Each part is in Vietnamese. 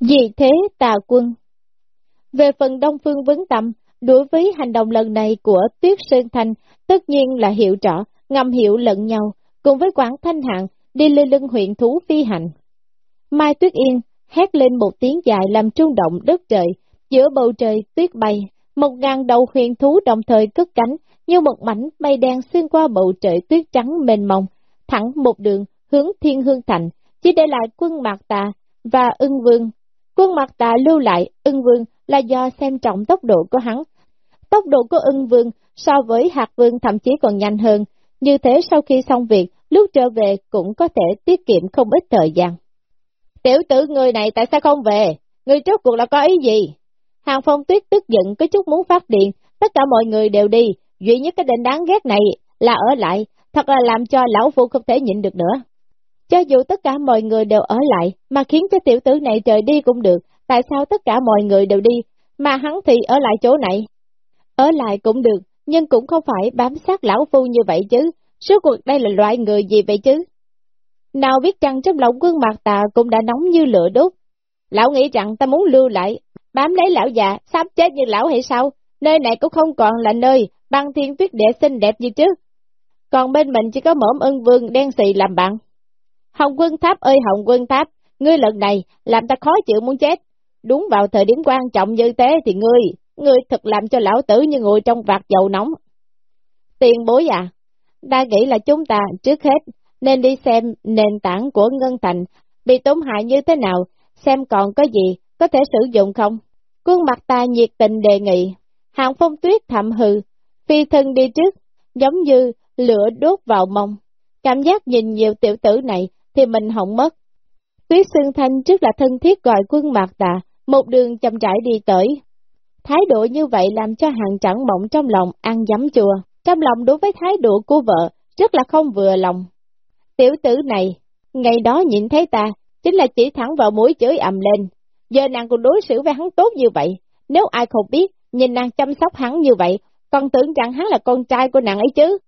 Vì thế tà quân Về phần Đông Phương Vấn Tâm, đối với hành động lần này của Tuyết Sơn Thanh, tất nhiên là hiệu rõ, ngầm hiệu lẫn nhau, cùng với Quảng Thanh Hạng đi lên lưng huyện thú phi hành. Mai Tuyết Yên hét lên một tiếng dài làm trung động đất trời, giữa bầu trời tuyết bay, một ngàn đầu huyền thú đồng thời cất cánh, như một mảnh bay đen xuyên qua bầu trời tuyết trắng mênh mông, thẳng một đường hướng thiên hương thành, chỉ để lại quân mạc tà và ưng vương. Quân mặt tà lưu lại ưng vương là do xem trọng tốc độ của hắn. Tốc độ của ưng vương so với hạt vương thậm chí còn nhanh hơn, như thế sau khi xong việc, lúc trở về cũng có thể tiết kiệm không ít thời gian. Tiểu tử người này tại sao không về? Người trước cuộc là có ý gì? Hàng phong tuyết tức giận có chút muốn phát điện, tất cả mọi người đều đi, duy nhất cái định đáng ghét này là ở lại, thật là làm cho lão phu không thể nhịn được nữa. Cho dù tất cả mọi người đều ở lại, mà khiến cho tiểu tử này trời đi cũng được, tại sao tất cả mọi người đều đi, mà hắn thì ở lại chỗ này? Ở lại cũng được, nhưng cũng không phải bám sát lão phu như vậy chứ, số cuộc đây là loại người gì vậy chứ? Nào biết rằng trong lòng quân mặt tà cũng đã nóng như lửa đốt. Lão nghĩ rằng ta muốn lưu lại, bám lấy lão già, sắp chết như lão hay sao? Nơi này cũng không còn là nơi băng thiên tuyết địa xinh đẹp như trước. Còn bên mình chỉ có mõm ân vương đen xì làm bạn. Hồng quân tháp ơi hồng quân tháp, ngươi lần này làm ta khó chịu muốn chết. Đúng vào thời điểm quan trọng như thế thì ngươi, ngươi thật làm cho lão tử như ngồi trong vạt dầu nóng. Tiền bối à, ta nghĩ là chúng ta trước hết nên đi xem nền tảng của Ngân Thành bị tổn hại như thế nào, xem còn có gì có thể sử dụng không. Quân mặt ta nhiệt tình đề nghị, hàng phong tuyết thậm hừ, phi thân đi trước, giống như lửa đốt vào mông. Cảm giác nhìn nhiều tiểu tử này thì mình hỏng mất. Tuyết Sương Thanh trước là thân thiết gọi quân mạc tà, một đường chậm rãi đi tới. Thái độ như vậy làm cho hàng chẳng mộng trong lòng ăn giấm chùa. Trong lòng đối với thái độ của vợ, rất là không vừa lòng. Tiểu tử này, ngày đó nhìn thấy ta, chính là chỉ thẳng vào mũi chửi ầm lên. Giờ nàng còn đối xử với hắn tốt như vậy, nếu ai không biết, nhìn nàng chăm sóc hắn như vậy, còn tưởng rằng hắn là con trai của nàng ấy chứ.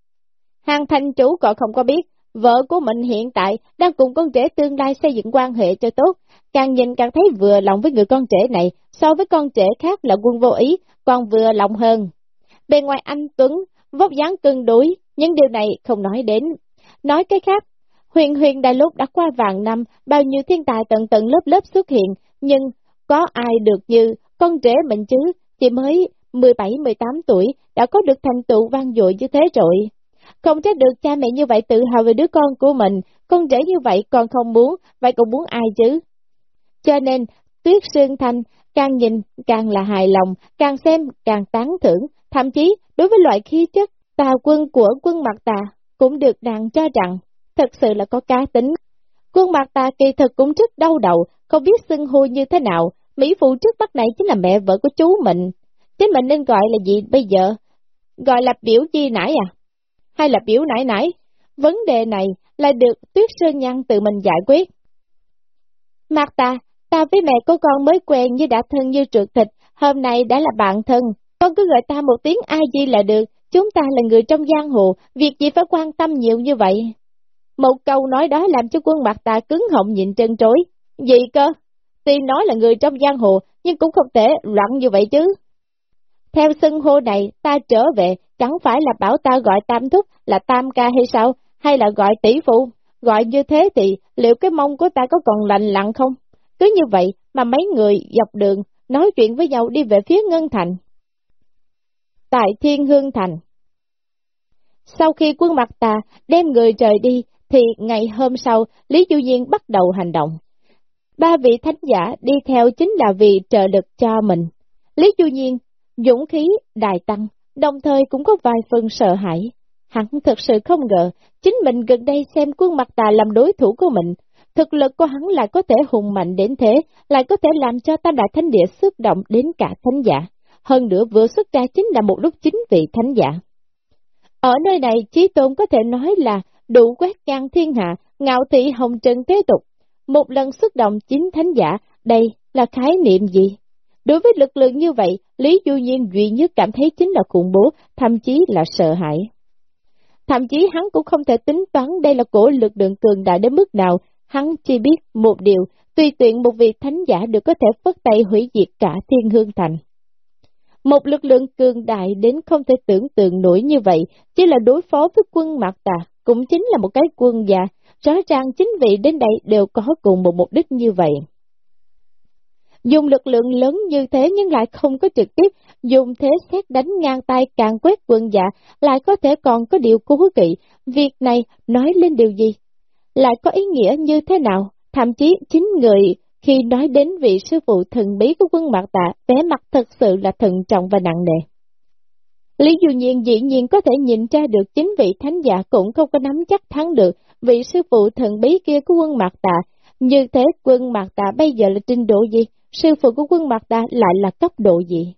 Hàng thanh chủ còn không có biết, vợ của mình hiện tại đang cùng con trẻ tương lai xây dựng quan hệ cho tốt, càng nhìn càng thấy vừa lòng với người con trẻ này, so với con trẻ khác là quân vô ý, còn vừa lòng hơn. Bên ngoài anh Tuấn, vóc dáng cân đối, nhưng điều này không nói đến. Nói cái khác, huyền huyền đại lúc đã qua vàng năm, bao nhiêu thiên tài tận tận lớp lớp xuất hiện, nhưng có ai được như con trẻ mình chứ, chỉ mới 17-18 tuổi đã có được thành tựu vang dội như thế rồi. Không trách được cha mẹ như vậy tự hào về đứa con của mình, con trẻ như vậy còn không muốn, vậy còn muốn ai chứ? Cho nên, Tuyết Sương Thanh càng nhìn càng là hài lòng, càng xem càng tán thưởng, thậm chí đối với loại khí chất tà quân của quân mặt tà cũng được nàng cho rằng thật sự là có cá tính. Quân mặt tà kỳ thực cũng rất đau đầu, không biết xưng hô như thế nào, Mỹ phụ trước mắt này chính là mẹ vợ của chú mình. chính mình nên gọi là gì bây giờ? Gọi là biểu chi nãy à? Hay là biểu nãy nãy? Vấn đề này là được Tuyết Sơn Nhân tự mình giải quyết. Mặt ta, ta với mẹ của con mới quen như đã thân như trượt thịt, hôm nay đã là bạn thân. Con cứ gọi ta một tiếng ai di là được, chúng ta là người trong giang hồ, việc gì phải quan tâm nhiều như vậy. Một câu nói đó làm cho quân mặt ta cứng họng nhịn chân trối. Gì cơ? Tuy nói là người trong giang hồ, nhưng cũng không thể loạn như vậy chứ. Theo xưng hô này, ta trở về, chẳng phải là bảo ta gọi tam thúc là tam ca hay sao, hay là gọi tỷ phụ. Gọi như thế thì liệu cái mông của ta có còn lành lặng không? Cứ như vậy mà mấy người dọc đường nói chuyện với nhau đi về phía Ngân Thành. Tại Thiên Hương Thành Sau khi quân mặt ta đem người trời đi, thì ngày hôm sau Lý Du Nhiên bắt đầu hành động. Ba vị thánh giả đi theo chính là vì trợ lực cho mình. Lý Du Nhiên, dũng khí, đại tăng, đồng thời cũng có vài phần sợ hãi. Hắn thật sự không ngờ, chính mình gần đây xem quân mặt tà làm đối thủ của mình. Thực lực của hắn lại có thể hùng mạnh đến thế, lại có thể làm cho tam đại thánh địa xúc động đến cả thánh giả. Hơn nữa vừa xuất ra chính là một lúc chính vị thánh giả. Ở nơi này, Chí Tôn có thể nói là đủ quét ngang thiên hạ, ngạo thị hồng trần thế tục. Một lần xuất động chính thánh giả, đây là khái niệm gì? Đối với lực lượng như vậy, Lý Du Nhiên duy nhất cảm thấy chính là khủng bố, thậm chí là sợ hãi. Thậm chí hắn cũng không thể tính toán đây là cổ lực lượng cường đại đến mức nào, hắn chỉ biết một điều, tùy tiện một vị thánh giả được có thể phất tay hủy diệt cả thiên hương thành. Một lực lượng cường đại đến không thể tưởng tượng nổi như vậy, chỉ là đối phó với quân Mạc Tà, cũng chính là một cái quân già, rõ ràng chính vị đến đây đều có cùng một mục đích như vậy. Dùng lực lượng lớn như thế nhưng lại không có trực tiếp, dùng thế xét đánh ngang tay càng quét quân dạ, lại có thể còn có điều cố kỵ. Việc này nói lên điều gì? Lại có ý nghĩa như thế nào? Thậm chí chính người khi nói đến vị sư phụ thần bí của quân Mạc Tạ, vẻ mặt thật sự là thận trọng và nặng nề. Lý Du Nhiên dĩ nhiên có thể nhìn ra được chính vị thánh giả cũng không có nắm chắc thắng được vị sư phụ thần bí kia của quân Mạc Tạ. Như thế quân Mạc Tạ bây giờ là trình độ gì? Sư phụ của quân mặt ta lại là cấp độ gì?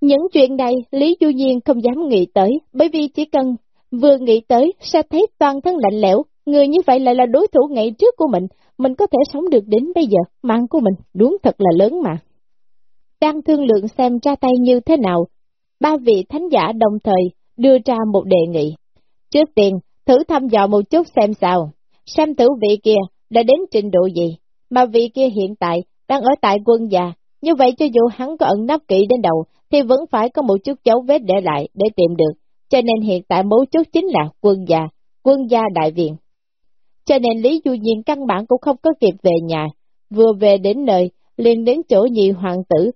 Những chuyện này Lý Du Nhiên không dám nghĩ tới, bởi vì chỉ cần vừa nghĩ tới sẽ thấy toàn thân lạnh lẽo, người như vậy lại là đối thủ ngày trước của mình, mình có thể sống được đến bây giờ, mạng của mình đúng thật là lớn mà. Đang thương lượng xem ra tay như thế nào, ba vị thánh giả đồng thời đưa ra một đề nghị. Trước tiên, thử thăm dò một chút xem sao, xem thử vị kia đã đến trình độ gì, mà vị kia hiện tại đang ở tại quân già, như vậy cho dù hắn có ẩn nắp kỹ đến đầu, thì vẫn phải có một chút dấu vết để lại để tìm được, cho nên hiện tại mấu chốt chính là quân già, quân gia đại viện. Cho nên Lý Du Nhiên căn bản cũng không có kịp về nhà, vừa về đến nơi, liền đến chỗ nhị hoàng tử,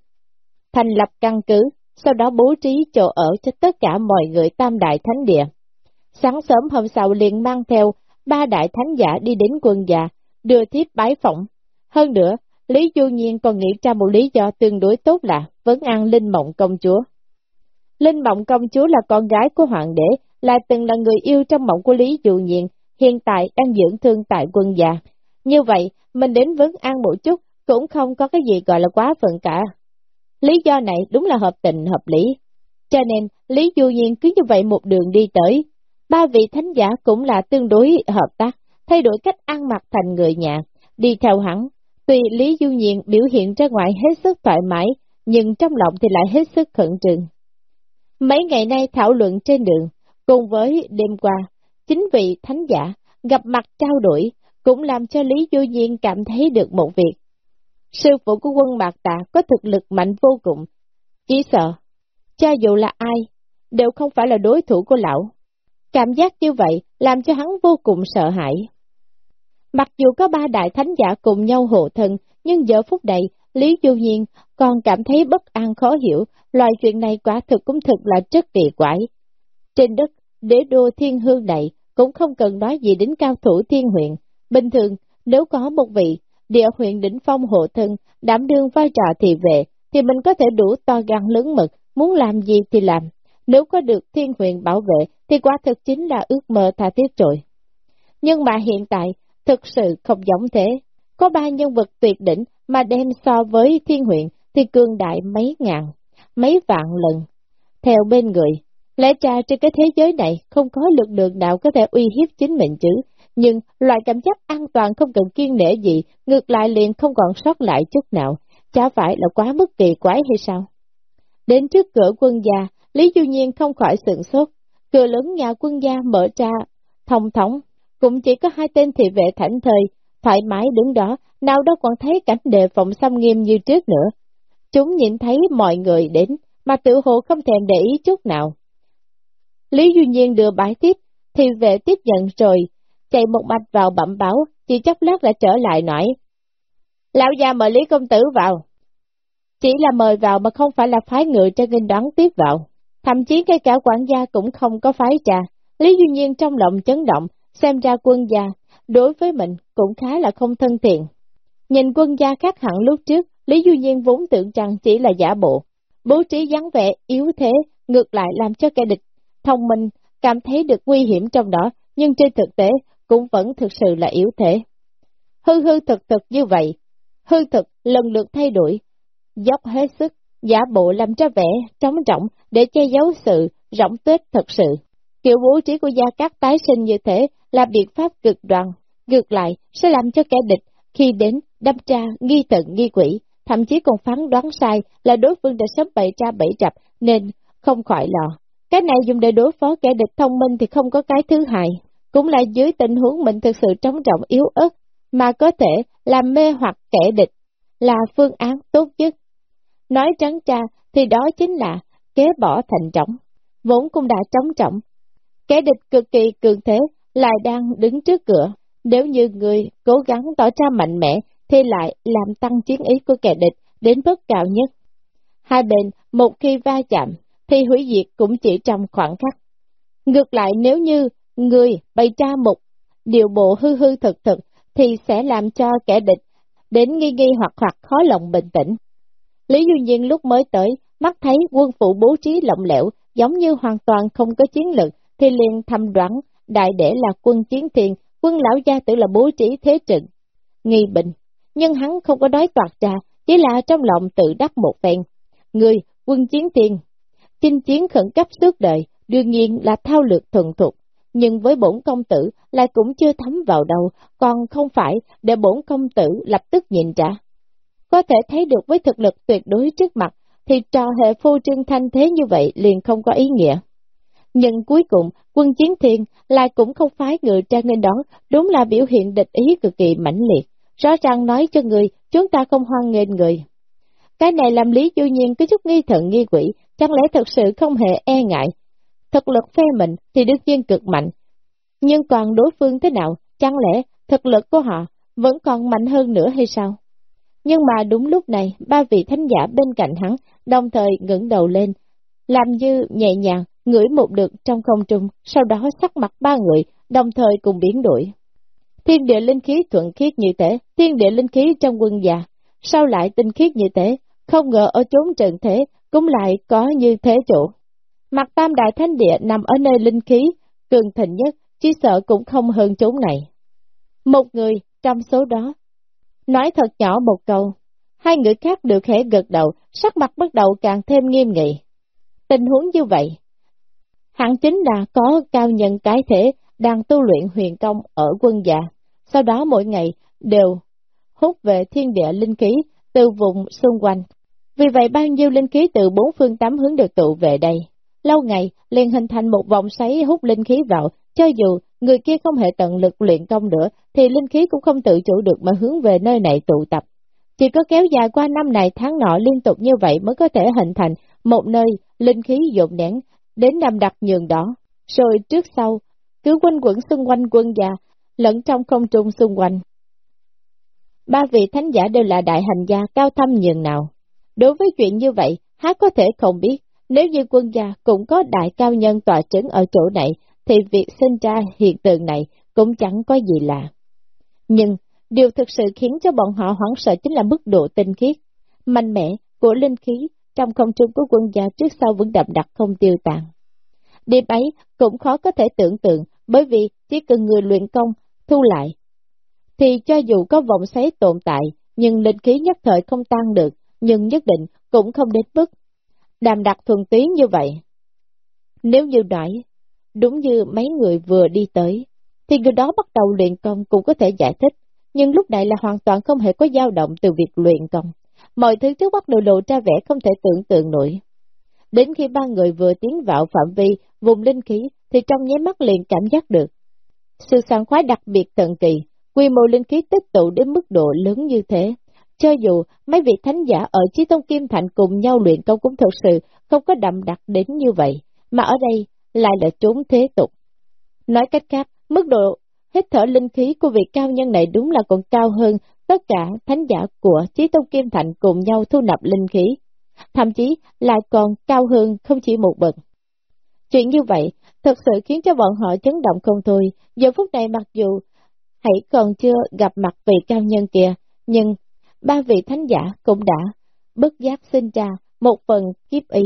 thành lập căn cứ, sau đó bố trí chỗ ở cho tất cả mọi người tam đại thánh địa. Sáng sớm hôm sau liền mang theo ba đại thánh giả đi đến quân già, đưa thiếp bái phỏng. Hơn nữa, Lý Du Nhiên còn nghĩ ra một lý do tương đối tốt là vấn an Linh Mộng công chúa. Linh Mộng công chúa là con gái của hoàng đế, là từng là người yêu trong mộng của Lý Du Nhiên, hiện tại đang dưỡng thương tại quân già. Như vậy, mình đến vấn an một chút, cũng không có cái gì gọi là quá phận cả. Lý do này đúng là hợp tình hợp lý. Cho nên, Lý Du Nhiên cứ như vậy một đường đi tới. Ba vị thánh giả cũng là tương đối hợp tác, thay đổi cách ăn mặc thành người nhà, đi theo hắn. Tuy Lý Du Nhiên biểu hiện ra ngoài hết sức thoải mái, nhưng trong lòng thì lại hết sức khẩn trương. Mấy ngày nay thảo luận trên đường, cùng với đêm qua, chính vị thánh giả gặp mặt trao đổi, cũng làm cho Lý Du Nhiên cảm thấy được một việc. Sư phụ của quân Mạc Tạ có thực lực mạnh vô cùng, chỉ sợ, cho dù là ai, đều không phải là đối thủ của lão. Cảm giác như vậy làm cho hắn vô cùng sợ hãi. Mặc dù có ba đại thánh giả cùng nhau hộ thân, nhưng giờ phút này, Lý Du Nhiên còn cảm thấy bất an khó hiểu, loài chuyện này quả thực cũng thực là rất kỳ quái. Trên đất, đế đô thiên hương này cũng không cần nói gì đến cao thủ thiên huyện. Bình thường, nếu có một vị địa huyện đỉnh phong hộ thân, đảm đương vai trò thị vệ, thì mình có thể đủ to gan lớn mực, muốn làm gì thì làm. Nếu có được thiên huyện bảo vệ, thì quả thực chính là ước mơ tha thiết rồi. Nhưng mà hiện tại, thực sự không giống thế. Có ba nhân vật tuyệt đỉnh mà đem so với thiên huyện thì cường đại mấy ngàn, mấy vạn lần. Theo bên người, lẽ ra trên cái thế giới này không có lực lượng nào có thể uy hiếp chính mình chứ, nhưng loại cảm giác an toàn không cần kiên nể gì, ngược lại liền không còn sót lại chút nào, chả phải là quá mức kỳ quái hay sao? Đến trước cửa quân gia, Lý Du Nhiên không khỏi sửng sốt, cửa lớn nhà quân gia mở ra, thông thống, cũng chỉ có hai tên thị vệ thảnh thời, thoải mái đứng đó, nào đó còn thấy cảnh đề phòng xâm nghiêm như trước nữa. Chúng nhìn thấy mọi người đến, mà tự hồ không thèm để ý chút nào. Lý Duy Nhiên đưa bãi tiếp, thị vệ tiếp nhận rồi, chạy một mạch vào bẩm báo, chỉ chốc lát đã trở lại nói. Lão già mời Lý Công Tử vào. Chỉ là mời vào mà không phải là phái người cho nghênh đoán tiếp vào. Thậm chí ngay cả quản gia cũng không có phái trà. Lý Duy Nhiên trong lòng chấn động, xem ra quân gia, đối với mình cũng khá là không thân thiện. Nhìn quân gia khác hẳn lúc trước, Lý Du Nhiên vốn tưởng rằng chỉ là giả bộ. Bố trí dáng vẻ yếu thế, ngược lại làm cho kẻ địch thông minh, cảm thấy được nguy hiểm trong đó, nhưng trên thực tế cũng vẫn thực sự là yếu thế. Hư hư thực thực như vậy, hư thực lần lượt thay đổi, dốc hết sức, giả bộ làm cho vẻ trống trọng để che giấu sự rỗng tuyết thật sự. Kiểu bố trí của gia các tái sinh như thế là biện pháp cực đoan, ngược lại sẽ làm cho kẻ địch khi đến đâm tra nghi tận nghi quỷ, thậm chí còn phán đoán sai là đối phương đã sớm bày ra bẫy trập nên không khỏi lo. Cái này dùng để đối phó kẻ địch thông minh thì không có cái thứ hai, cũng là dưới tình huống mình thực sự trống trọng yếu ớt, mà có thể làm mê hoặc kẻ địch, là phương án tốt nhất. Nói trắng tra thì đó chính là kế bỏ thành trọng, vốn cũng đã trống trọng. Kẻ địch cực kỳ cường thế lại đang đứng trước cửa, nếu như người cố gắng tỏ ra mạnh mẽ thì lại làm tăng chiến ý của kẻ địch đến mức cao nhất. Hai bên một khi va chạm thì hủy diệt cũng chỉ trong khoảng khắc. Ngược lại nếu như người bày ra một điều bộ hư hư thực thực thì sẽ làm cho kẻ địch đến nghi nghi hoặc hoặc khó lòng bình tĩnh. Lý Duy Nhiên lúc mới tới, mắt thấy quân phụ bố trí lộng lẻo, giống như hoàn toàn không có chiến lược, thì liền thầm đoán đại để là quân chiến thiền, quân lão gia tử là bố trí thế trận. Nghi bình, nhưng hắn không có nói toạt ra, chỉ là trong lòng tự đắc một phen. Người, quân chiến thiền, chinh chiến khẩn cấp suốt đời, đương nhiên là thao lược thuần thuộc, nhưng với bổn công tử lại cũng chưa thấm vào đầu, còn không phải để bổn công tử lập tức nhìn ra. Có thể thấy được với thực lực tuyệt đối trước mặt, thì trò hệ phô trương thanh thế như vậy liền không có ý nghĩa. Nhưng cuối cùng, quân chiến thiên lại cũng không phái người trang nên đón, đúng là biểu hiện địch ý cực kỳ mãnh liệt. Rõ ràng nói cho người, chúng ta không hoan nghênh người. Cái này làm Lý Du Nhiên có chút nghi thận nghi quỷ, chẳng lẽ thật sự không hề e ngại. Thực lực phe mình thì đương nhiên cực mạnh, nhưng còn đối phương thế nào, chẳng lẽ thực lực của họ vẫn còn mạnh hơn nữa hay sao? Nhưng mà đúng lúc này, ba vị thánh giả bên cạnh hắn đồng thời ngẩng đầu lên, làm như nhẹ nhàng ngửi một được trong không trung, sau đó sắc mặt ba người đồng thời cùng biến đổi. Thiên địa linh khí thuận khiết như thế, thiên địa linh khí trong quân già, sao lại tinh khiết như thế, không ngờ ở chốn trần thế cũng lại có như thế chỗ. Mặt tam đại thánh địa nằm ở nơi linh khí, cường thịnh nhất, chỉ sợ cũng không hơn chốn này. Một người trong số đó, nói thật nhỏ một câu, hai người khác được khẽ gật đầu, sắc mặt bắt đầu càng thêm nghiêm nghị. Tình huống như vậy, Hắn chính là có cao nhân cái thể đang tu luyện huyền công ở quân già, sau đó mỗi ngày đều hút về thiên địa linh khí từ vùng xung quanh. Vì vậy bao nhiêu linh khí từ bốn phương tám hướng được tụ về đây. Lâu ngày, liền hình thành một vòng xoáy hút linh khí vào, cho dù người kia không hề tận lực luyện công nữa, thì linh khí cũng không tự chủ được mà hướng về nơi này tụ tập. Chỉ có kéo dài qua năm này tháng nọ liên tục như vậy mới có thể hình thành một nơi linh khí dồn nén đến nằm đặt nhường đó, rồi trước sau, cứ quanh quẩn xung quanh quân già, lẫn trong không trung xung quanh. Ba vị thánh giả đều là đại hành gia cao thâm nhường nào. Đối với chuyện như vậy, há có thể không biết, nếu như quân gia cũng có đại cao nhân tòa trấn ở chỗ này, thì việc sinh ra hiện tượng này cũng chẳng có gì lạ. Nhưng, điều thực sự khiến cho bọn họ hoảng sợ chính là mức độ tinh khiết, mạnh mẽ của linh khí trong không trung của quân gia trước sau vẫn đậm đặc không tiêu tàn. Điểm ấy cũng khó có thể tưởng tượng, bởi vì chỉ cần người luyện công, thu lại, thì cho dù có vòng xoáy tồn tại, nhưng linh khí nhất thời không tăng được, nhưng nhất định cũng không đến mức đàm đặc thuần túy như vậy. Nếu như nói, đúng như mấy người vừa đi tới, thì người đó bắt đầu luyện công cũng có thể giải thích, nhưng lúc này là hoàn toàn không hề có dao động từ việc luyện công. Mọi thứ trước bắt đầu lộ ra vẻ không thể tưởng tượng nổi. Đến khi ba người vừa tiến vào phạm vi vùng linh khí, thì trong nháy mắt liền cảm giác được. Sự sảng khoái đặc biệt tận kỳ, quy mô linh khí tích tụ đến mức độ lớn như thế, cho dù mấy vị thánh giả ở Chí Tông Kim Thành cùng nhau luyện công cũng thật sự không có đậm đặc đến như vậy, mà ở đây lại là trốn thế tục. Nói cách khác, mức độ hít thở linh khí của vị cao nhân này đúng là còn cao hơn tất cả thánh giả của Chí Tông Kim Thành cùng nhau thu nạp linh khí, thậm chí lại còn cao hơn không chỉ một bậc. Chuyện như vậy thật sự khiến cho bọn họ chấn động không thôi, giờ phút này mặc dù hãy còn chưa gặp mặt vị cao nhân kia, nhưng ba vị thánh giả cũng đã bất giác sinh ra một phần kiếp ý.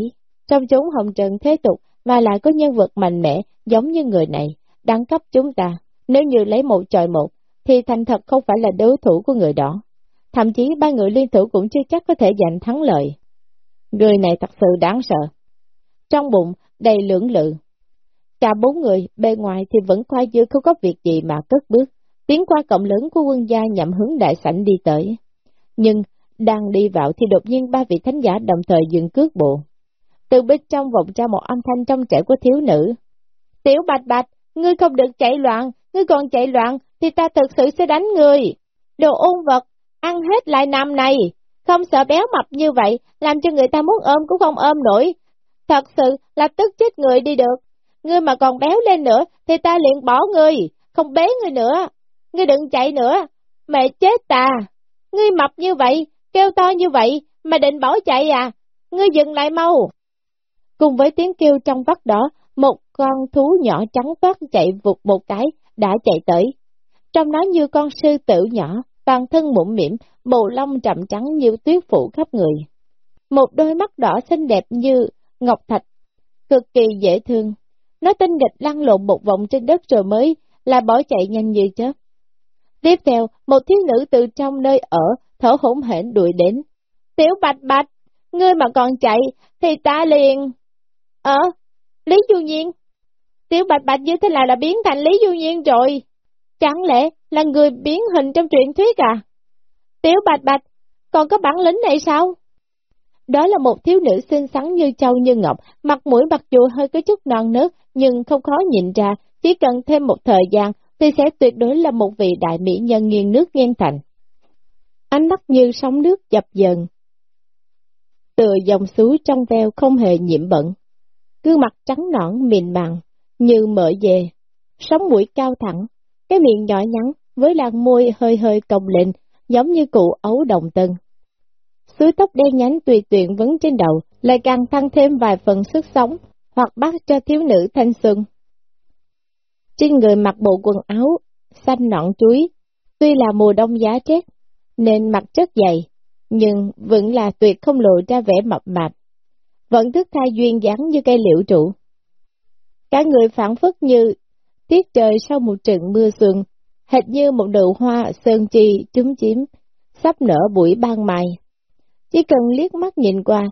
Trong chúng hồng trần thế tục mà lại có nhân vật mạnh mẽ giống như người này, đẳng cấp chúng ta. Nếu như lấy một trọi một, thì thành thật không phải là đối thủ của người đó. Thậm chí ba người liên thủ cũng chưa chắc có thể giành thắng lợi. Người này thật sự đáng sợ. Trong bụng đầy lưỡng lự. Cả bốn người bề ngoài thì vẫn khoai dư không có việc gì mà cất bước, tiến qua cổng lớn của quân gia nhằm hướng đại sảnh đi tới. Nhưng, đang đi vào thì đột nhiên ba vị thánh giả đồng thời dừng cước bộ. Từ bên trong vọng ra một âm thanh trong trẻ của thiếu nữ. Tiểu bạch bạch, ngươi không được chạy loạn, ngươi còn chạy loạn thì ta thực sự sẽ đánh người, đồ ôn vật, ăn hết lại nằm này, không sợ béo mập như vậy, làm cho người ta muốn ôm cũng không ôm nổi. Thật sự là tức chết người đi được. Ngươi mà còn béo lên nữa, thì ta liền bỏ ngươi, không bế ngươi nữa. Ngươi đừng chạy nữa, mẹ chết ta. Ngươi mập như vậy, kêu to như vậy, mà định bỏ chạy à? Ngươi dừng lại mau. Cùng với tiếng kêu trong vắt đó, một con thú nhỏ trắng toát chạy vụt một cái, đã chạy tới. Trong nó như con sư tử nhỏ, toàn thân mũm mỉm, bộ lông trầm trắng như tuyết phủ khắp người. Một đôi mắt đỏ xinh đẹp như ngọc thạch, cực kỳ dễ thương. Nó tinh nghịch lăn lộn một vòng trên đất rồi mới là bỏ chạy nhanh như chớp. Tiếp theo, một thiếu nữ từ trong nơi ở, thở hổn hển đuổi đến. Tiểu bạch bạch, ngươi mà còn chạy, thì ta liền... Ờ, Lý Du Nhiên. Tiểu bạch bạch như thế nào là biến thành Lý Du Nhiên rồi? Chẳng lẽ là người biến hình trong truyện thuyết à? Tiểu bạch bạch, còn có bản lĩnh này sao? Đó là một thiếu nữ xinh xắn như châu như ngọc, mặt mũi mặc dù hơi có chút non nớt, nhưng không khó nhìn ra, chỉ cần thêm một thời gian, thì sẽ tuyệt đối là một vị đại mỹ nhân nghiêng nước nghiêng thành. Ánh mắt như sóng nước dập dần, từ dòng suối trong veo không hề nhiễm bẩn. Gương mặt trắng nõn mịn màng, như mỡ dê, sống mũi cao thẳng, cái miệng nhỏ nhắn với làn môi hơi hơi cong lên, giống như cụ ấu đồng tân. Suối tóc đen nhánh tùy tiện vấn trên đầu, lại càng tăng thêm vài phần sức sống, hoặc bắt cho thiếu nữ thanh xuân. Trên người mặc bộ quần áo, xanh nọn chuối, tuy là mùa đông giá rét, nên mặc chất dày, nhưng vẫn là tuyệt không lộ ra vẻ mập mạp. Vẫn thức thai duyên dáng như cây liễu trụ. Cả người phản phất như tiết trời sau một trận mưa xuân, hệt như một đậu hoa sơn chi trúng chiếm, sắp nở buổi ban mai. Chỉ cần liếc mắt nhìn qua,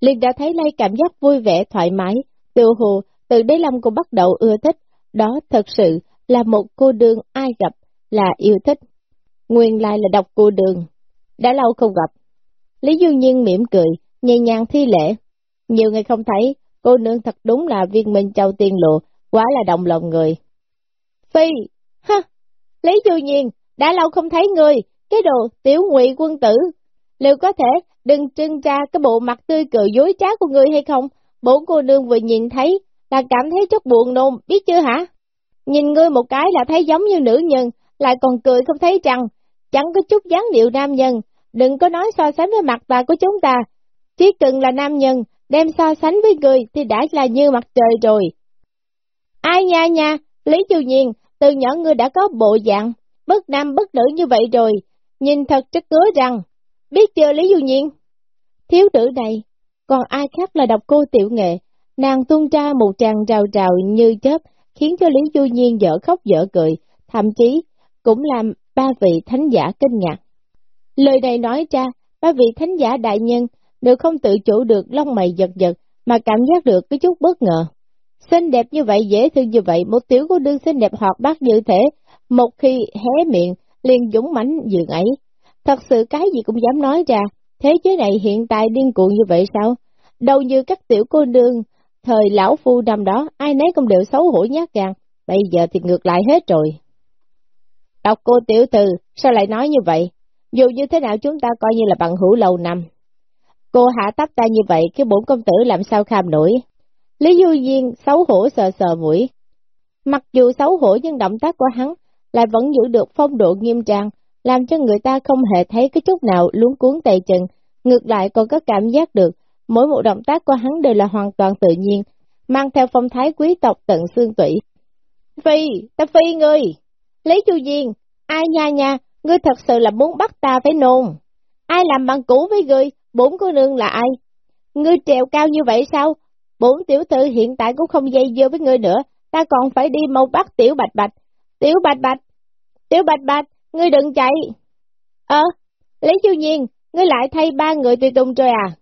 liền đã thấy lây cảm giác vui vẻ thoải mái, tự hồ từ đế lâm cô bắt đầu ưa thích, đó thật sự là một cô đường ai gặp là yêu thích. Nguyên lai là đọc cô đường, đã lâu không gặp. Lý Du Nhiên mỉm cười, nhẹ nhàng thi lễ. Nhiều người không thấy, cô nương thật đúng là viên minh châu tiên lộ, quá là động lòng người. Phi, ha, Lý Du Nhiên, đã lâu không thấy người, cái đồ tiểu ngụy quân tử. Liệu có thể đừng trưng ra cái bộ mặt tươi cười dối trá của người hay không? Bốn cô nương vừa nhìn thấy là cảm thấy rất buồn nôn, biết chưa hả? Nhìn ngươi một cái là thấy giống như nữ nhân, lại còn cười không thấy rằng, chẳng có chút dáng điệu nam nhân, đừng có nói so sánh với mặt ta của chúng ta. Chỉ cần là nam nhân, đem so sánh với người thì đã là như mặt trời rồi. Ai nha nha, Lý Chu Nhiên, từ nhỏ ngươi đã có bộ dạng, bất nam bất nữ như vậy rồi, nhìn thật chắc cứa rằng, biết chưa Lý Du Nhiên? Thiếu nữ này, còn ai khác là độc cô tiểu nghệ, nàng tuôn ra một tràng rào rào như chớp, khiến cho Lý Du Nhiên dở khóc dở cười, thậm chí cũng làm ba vị thánh giả kinh ngạc. Lời này nói ra, ba vị thánh giả đại nhân đều không tự chủ được lông mày giật giật, mà cảm giác được cái chút bất ngờ. Xinh đẹp như vậy, dễ thương như vậy, một tiểu cô đương xinh đẹp hoạt bát như thế, một khi hé miệng, liền dũng mãnh dường ấy. Thật sự cái gì cũng dám nói ra, thế giới này hiện tại điên cuồng như vậy sao? Đâu như các tiểu cô nương, thời lão phu năm đó, ai nấy cũng đều xấu hổ nhát gan, bây giờ thì ngược lại hết rồi. Đọc cô tiểu từ, sao lại nói như vậy? Dù như thế nào chúng ta coi như là bằng hữu lâu năm. Cô hạ tắp ta như vậy, cái bổn công tử làm sao kham nổi. Lý Du Duyên xấu hổ sờ sờ mũi. Mặc dù xấu hổ nhưng động tác của hắn lại vẫn giữ được phong độ nghiêm trang, làm cho người ta không hề thấy cái chút nào luống cuốn tay chân, ngược lại còn có cảm giác được, mỗi một động tác của hắn đều là hoàn toàn tự nhiên, mang theo phong thái quý tộc tận xương tủy. Phi, ta phi ngươi! Lý Chu Duyên, ai nha nha, ngươi thật sự là muốn bắt ta phải nôn. Ai làm bằng cũ với ngươi, bốn cô nương là ai? Ngươi trèo cao như vậy sao? Bốn tiểu thư hiện tại cũng không dây dưa với ngươi nữa, ta còn phải đi mau bắt tiểu bạch bạch. Tiểu bạch bạch, tiểu bạch bạch, ngươi đừng chạy. Ờ, Lý Chiêu Nhiên, ngươi lại thay ba người tùy tùng rồi à?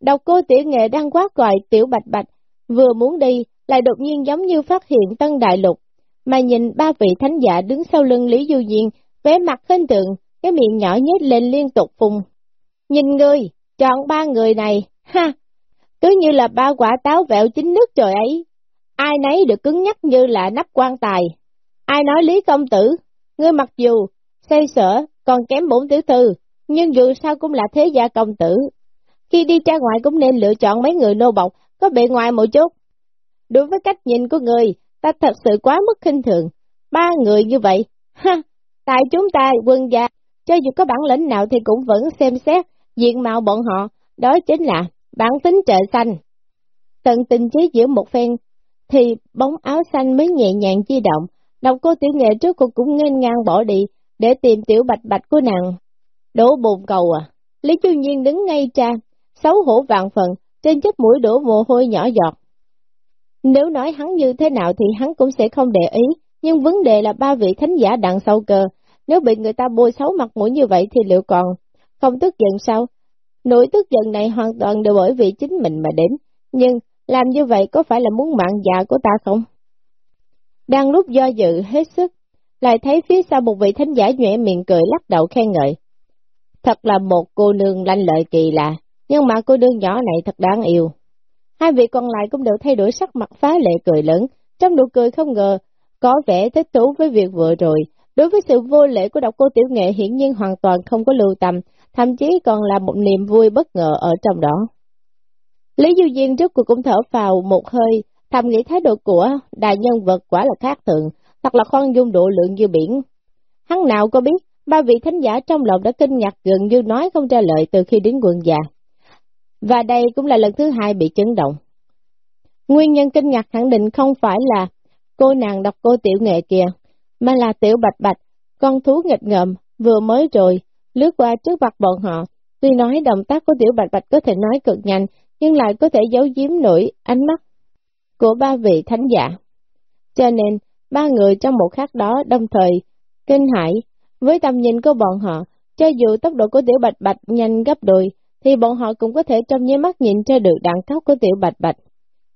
Độc cô tiểu nghệ đang quát gọi tiểu bạch bạch, vừa muốn đi, lại đột nhiên giống như phát hiện tân đại lục, mà nhìn ba vị thánh giả đứng sau lưng Lý Du Nhiên, vẻ mặt khinh tượng, cái miệng nhỏ nhếch lên liên tục phùng. Nhìn ngươi, chọn ba người này, ha, cứ như là ba quả táo vẹo chính nước trời ấy. Ai nấy được cứng nhắc như là nắp quan tài. Ai nói Lý Công Tử, ngươi mặc dù, xây sở, còn kém bổn tiểu thư, nhưng dù sao cũng là thế gia công tử. Khi đi ra ngoài cũng nên lựa chọn mấy người nô bọc, có bề ngoài một chút. Đối với cách nhìn của người, ta thật sự quá mức khinh thường. Ba người như vậy, ha, tại chúng ta quân gia, cho dù có bản lĩnh nào thì cũng vẫn xem xét diện mạo bọn họ, đó chính là bản tính trời xanh. Tận tình chế giữa một phen, thì bóng áo xanh mới nhẹ nhàng di động, đọc cô tiểu nghệ trước cuộc cũng nghênh ngang bỏ đi, để tìm tiểu bạch bạch của nàng. Đổ bồn cầu à, Lý Chu Nhiên đứng ngay cha, xấu hổ vạn phần, trên chất mũi đổ mồ hôi nhỏ giọt. Nếu nói hắn như thế nào thì hắn cũng sẽ không để ý, nhưng vấn đề là ba vị thánh giả đằng sau cơ, nếu bị người ta bôi xấu mặt mũi như vậy thì liệu còn không tức giận sao? Nỗi tức giận này hoàn toàn đều bởi vì chính mình mà đến, nhưng làm như vậy có phải là muốn mạng dạ của ta không? Đang lúc do dự hết sức, lại thấy phía sau một vị thánh giả nhẹ miệng cười lắc đầu khen ngợi. Thật là một cô nương lanh lợi kỳ lạ, nhưng mà cô nương nhỏ này thật đáng yêu. Hai vị còn lại cũng đều thay đổi sắc mặt phá lệ cười lớn, trong nụ cười không ngờ, có vẻ thích thú với việc vừa rồi. Đối với sự vô lễ của độc cô tiểu nghệ hiển nhiên hoàn toàn không có lưu tâm, thậm chí còn là một niềm vui bất ngờ ở trong đó. Lý Du Diên trước cuộc cũng thở vào một hơi, thầm nghĩ thái độ của đại nhân vật quả là khác thường, thật là khoan dung độ lượng như biển. Hắn nào có biết, ba vị thánh giả trong lòng đã kinh ngạc gần như nói không ra lời từ khi đến quần già. Và đây cũng là lần thứ hai bị chấn động. Nguyên nhân kinh ngạc khẳng định không phải là cô nàng đọc cô tiểu nghệ kìa, mà là tiểu bạch bạch, con thú nghịch ngợm, vừa mới rồi, lướt qua trước mặt bọn họ. Tuy nói động tác của tiểu bạch bạch có thể nói cực nhanh, nhưng lại có thể giấu giếm nổi ánh mắt của ba vị thánh giả. Cho nên, ba người trong một khắc đó đồng thời, kinh hãi, với tầm nhìn của bọn họ, cho dù tốc độ của tiểu bạch bạch nhanh gấp đôi, thì bọn họ cũng có thể trong nháy mắt nhìn cho được đẳng cấp của tiểu bạch bạch.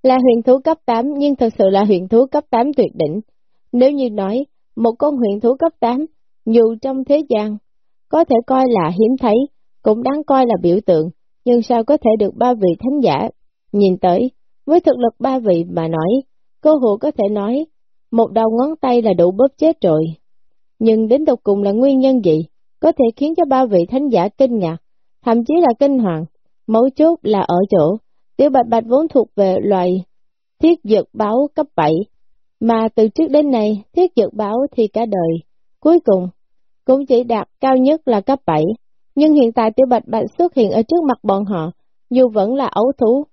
Là huyền thú cấp 8 nhưng thật sự là huyền thú cấp 8 tuyệt đỉnh. Nếu như nói, một con huyền thú cấp 8, dù trong thế gian, có thể coi là hiếm thấy, cũng đáng coi là biểu tượng, nhưng sao có thể được ba vị thánh giả nhìn tới, với thực lực ba vị mà nói, cơ hội có thể nói, một đầu ngón tay là đủ bóp chết rồi. Nhưng đến tục cùng là nguyên nhân gì, có thể khiến cho ba vị thánh giả kinh ngạc, thậm chí là kinh hoàng, mấu chốt là ở chỗ, tiểu bạch bạch vốn thuộc về loài thiết dược báo cấp 7, mà từ trước đến nay thiết dược báo thì cả đời, cuối cùng cũng chỉ đạt cao nhất là cấp 7, nhưng hiện tại tiểu bạch bạch xuất hiện ở trước mặt bọn họ, dù vẫn là ấu thú,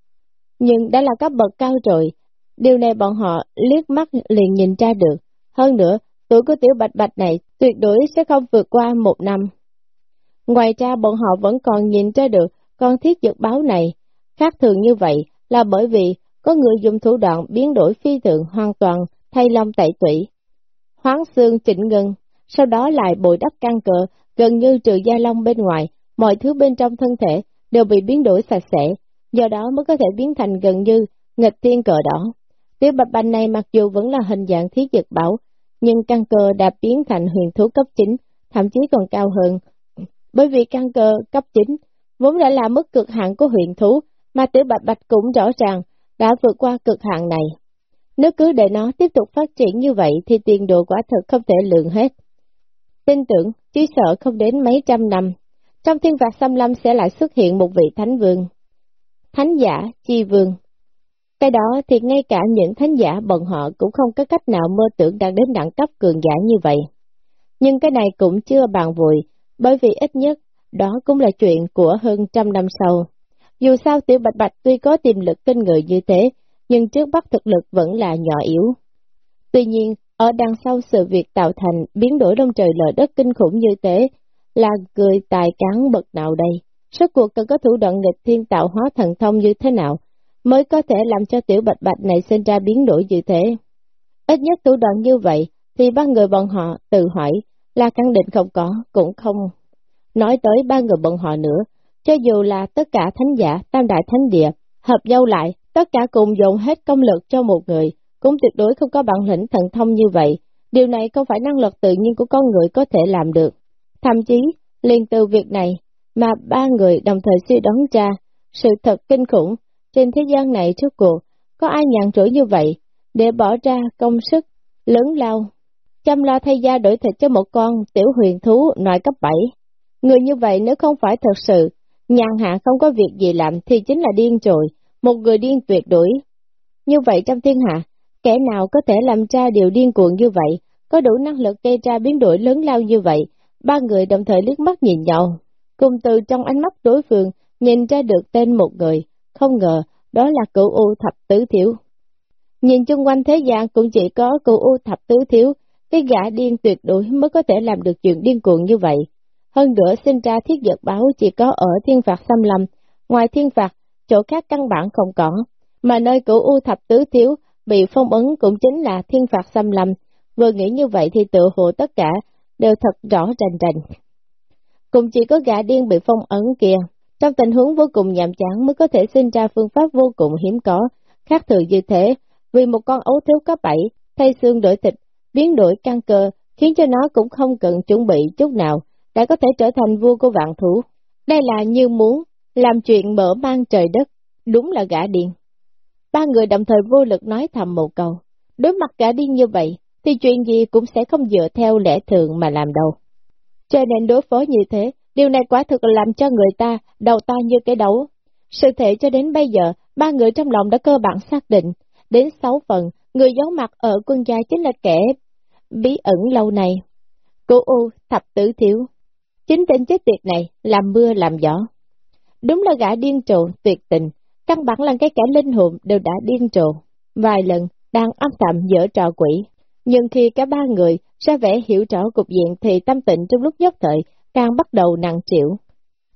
nhưng đã là cấp bậc cao rồi, điều này bọn họ liếc mắt liền nhìn ra được. Hơn nữa, tuổi của tiểu bạch bạch này tuyệt đối sẽ không vượt qua một năm. Ngoài ra bọn họ vẫn còn nhìn ra được con thiết dược báo này, khác thường như vậy là bởi vì có người dùng thủ đoạn biến đổi phi thường hoàn toàn thay long tẩy tủy. Hoáng xương chỉnh ngân, sau đó lại bồi đắp căn cờ, gần như trừ da lông bên ngoài, mọi thứ bên trong thân thể đều bị biến đổi sạch sẽ, do đó mới có thể biến thành gần như nghịch thiên cờ đỏ. Tiểu bạch bành này mặc dù vẫn là hình dạng thiết dược bảo, nhưng căn cơ đã biến thành huyền thú cấp 9, thậm chí còn cao hơn. Bởi vì căn cơ cấp 9 vốn đã là mức cực hạn của huyền thú, mà tiểu bạch bạch cũng rõ ràng đã vượt qua cực hạn này. Nếu cứ để nó tiếp tục phát triển như vậy thì tiền đồ quả thực không thể lượng hết. Tin tưởng, chứ sợ không đến mấy trăm năm, trong thiên vạc xâm lâm sẽ lại xuất hiện một vị thánh vương. Thánh giả, chi vương. Cái đó thì ngay cả những thánh giả bọn họ cũng không có cách nào mơ tưởng đạt đến đẳng cấp cường giả như vậy. Nhưng cái này cũng chưa bàn vội bởi vì ít nhất, đó cũng là chuyện của hơn trăm năm sau. Dù sao tiểu bạch bạch tuy có tiềm lực kinh người như thế, nhưng trước bắt thực lực vẫn là nhỏ yếu. Tuy nhiên, ở đằng sau sự việc tạo thành biến đổi đông trời lở đất kinh khủng như thế, là người tài cán bậc nào đây? Suốt cuộc cần có thủ đoạn nghịch thiên tạo hóa thần thông như thế nào, mới có thể làm cho tiểu bạch bạch này sinh ra biến đổi như thế? Ít nhất thủ đoạn như vậy, thì ba người bọn họ tự hỏi, là khẳng định không có, cũng không. Nói tới ba người bọn họ nữa, cho dù là tất cả thánh giả, tam đại thánh địa, hợp nhau lại, tất cả cùng dùng hết công lực cho một người, cũng tuyệt đối không có bản lĩnh thần thông như vậy. Điều này không phải năng lực tự nhiên của con người có thể làm được. Thậm chí, liền từ việc này, mà ba người đồng thời suy đoán ra, sự thật kinh khủng, trên thế gian này trước cuộc, có ai nhàn rỗi như vậy, để bỏ ra công sức, lớn lao, chăm lo thay da đổi thịt cho một con tiểu huyền thú loại cấp 7. Người như vậy nếu không phải thật sự, nhàn hạ không có việc gì làm thì chính là điên rồi một người điên tuyệt đối. Như vậy trong thiên hạ, kẻ nào có thể làm ra điều điên cuồng như vậy, có đủ năng lực gây ra biến đổi lớn lao như vậy, ba người đồng thời liếc mắt nhìn nhau, cùng từ trong ánh mắt đối phương nhìn ra được tên một người, không ngờ đó là cửu U thập tứ thiếu. Nhìn chung quanh thế gian cũng chỉ có cửu U thập tứ thiếu, cái gã điên tuyệt đối mới có thể làm được chuyện điên cuồng như vậy. Hơn nữa sinh ra thiết giật báo chỉ có ở thiên phạt xâm lâm, ngoài thiên phạt, chỗ khác căn bản không có, mà nơi cửu U thập tứ thiếu bị phong ấn cũng chính là thiên phạt xâm lâm, vừa nghĩ như vậy thì tự hồ tất cả đều thật rõ rành rành. Cũng chỉ có gã điên bị phong ấn kia, trong tình huống vô cùng nhàm chán mới có thể sinh ra phương pháp vô cùng hiếm có, khác thường như thế, vì một con ấu thiếu cấp 7, thay xương đổi thịt, biến đổi căn cơ, khiến cho nó cũng không cần chuẩn bị chút nào, đã có thể trở thành vua của vạn thú. Đây là như muốn làm chuyện mở mang trời đất, đúng là gã điên. Ba người đồng thời vô lực nói thầm một câu, đối mặt gã điên như vậy, thì chuyện gì cũng sẽ không dựa theo lẽ thường mà làm đâu. Cho nên đối phó như thế, điều này quả thực làm cho người ta đầu to như cái đấu. Sự thể cho đến bây giờ, ba người trong lòng đã cơ bản xác định, đến sáu phần, người giấu mặt ở quân gia chính là kẻ bí ẩn lâu này. Cô U, thập tử thiếu. Chính tên chết tiệt này, làm mưa làm gió. Đúng là gã điên trộn tuyệt tình, căn bản là cái kẻ linh hồn đều đã điên trồ. Vài lần, đang âm thầm dở trò quỷ. Nhưng khi cả ba người ra vẻ hiểu rõ cục diện thì tâm tịnh trong lúc nhất thời càng bắt đầu nặng chịu.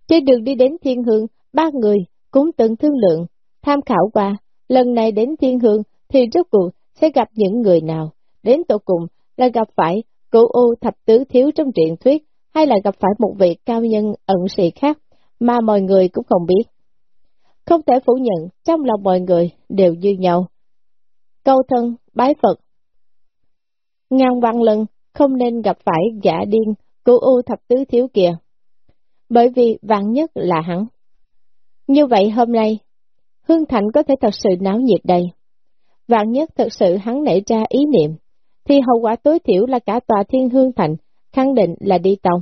Trên đường đi đến thiên hương, ba người cũng từng thương lượng, tham khảo qua, lần này đến thiên hương thì rốt cuộc sẽ gặp những người nào, đến tổ cùng là gặp phải cửu ô thập tứ thiếu trong truyện thuyết, hay là gặp phải một vị cao nhân ẩn sĩ khác mà mọi người cũng không biết. Không thể phủ nhận, trong lòng mọi người đều như nhau. Câu thân, bái Phật. Ngàn vạn lần không nên gặp phải giả điên, cửu u thập tứ thiếu kìa. Bởi vì vạn nhất là hắn. Như vậy hôm nay, Hương Thành có thể thật sự náo nhiệt đây. Vạn nhất thật sự hắn nảy ra ý niệm, thì hậu quả tối thiểu là cả tòa thiên hương thành, khẳng định là đi tông.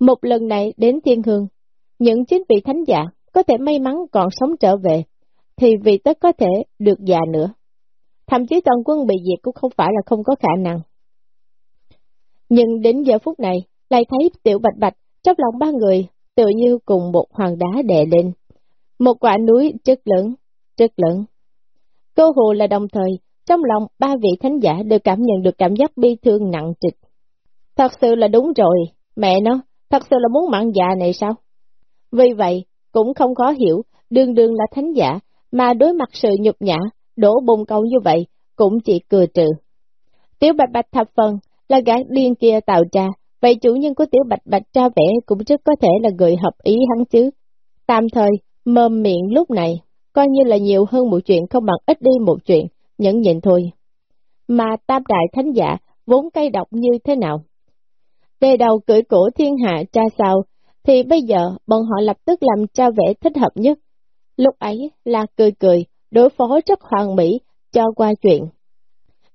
Một lần này đến thiên hương, những chính vị thánh giả có thể may mắn còn sống trở về, thì vì tất có thể được già nữa. Thậm chí toàn quân bị diệt cũng không phải là không có khả năng. Nhưng đến giờ phút này, lại thấy tiểu bạch bạch trong lòng ba người tự như cùng một hoàng đá đè lên. Một quả núi chất lớn, chất lớn. Cơ hồ là đồng thời, trong lòng ba vị thánh giả đều cảm nhận được cảm giác bi thương nặng trịch. Thật sự là đúng rồi, mẹ nó, thật sự là muốn mặn già này sao? Vì vậy, cũng không khó hiểu, đương đương là thánh giả, mà đối mặt sự nhục nhã, đổ bùng câu như vậy, cũng chỉ cười trừ. Tiểu bạch bạch thập phần là gã điên kia tạo ra, vậy chủ nhân của tiểu bạch bạch tra vẽ cũng rất có thể là người hợp ý hắn chứ. Tạm thời, mơm miệng lúc này, coi như là nhiều hơn một chuyện không bằng ít đi một chuyện, nhẫn nhịn thôi. Mà tam đại thánh giả, vốn cay độc như thế nào? Đề đầu cưỡi cổ thiên hạ cha sao, thì bây giờ bọn họ lập tức làm cha vẽ thích hợp nhất. Lúc ấy là cười cười, đối phó rất hoàn mỹ, cho qua chuyện.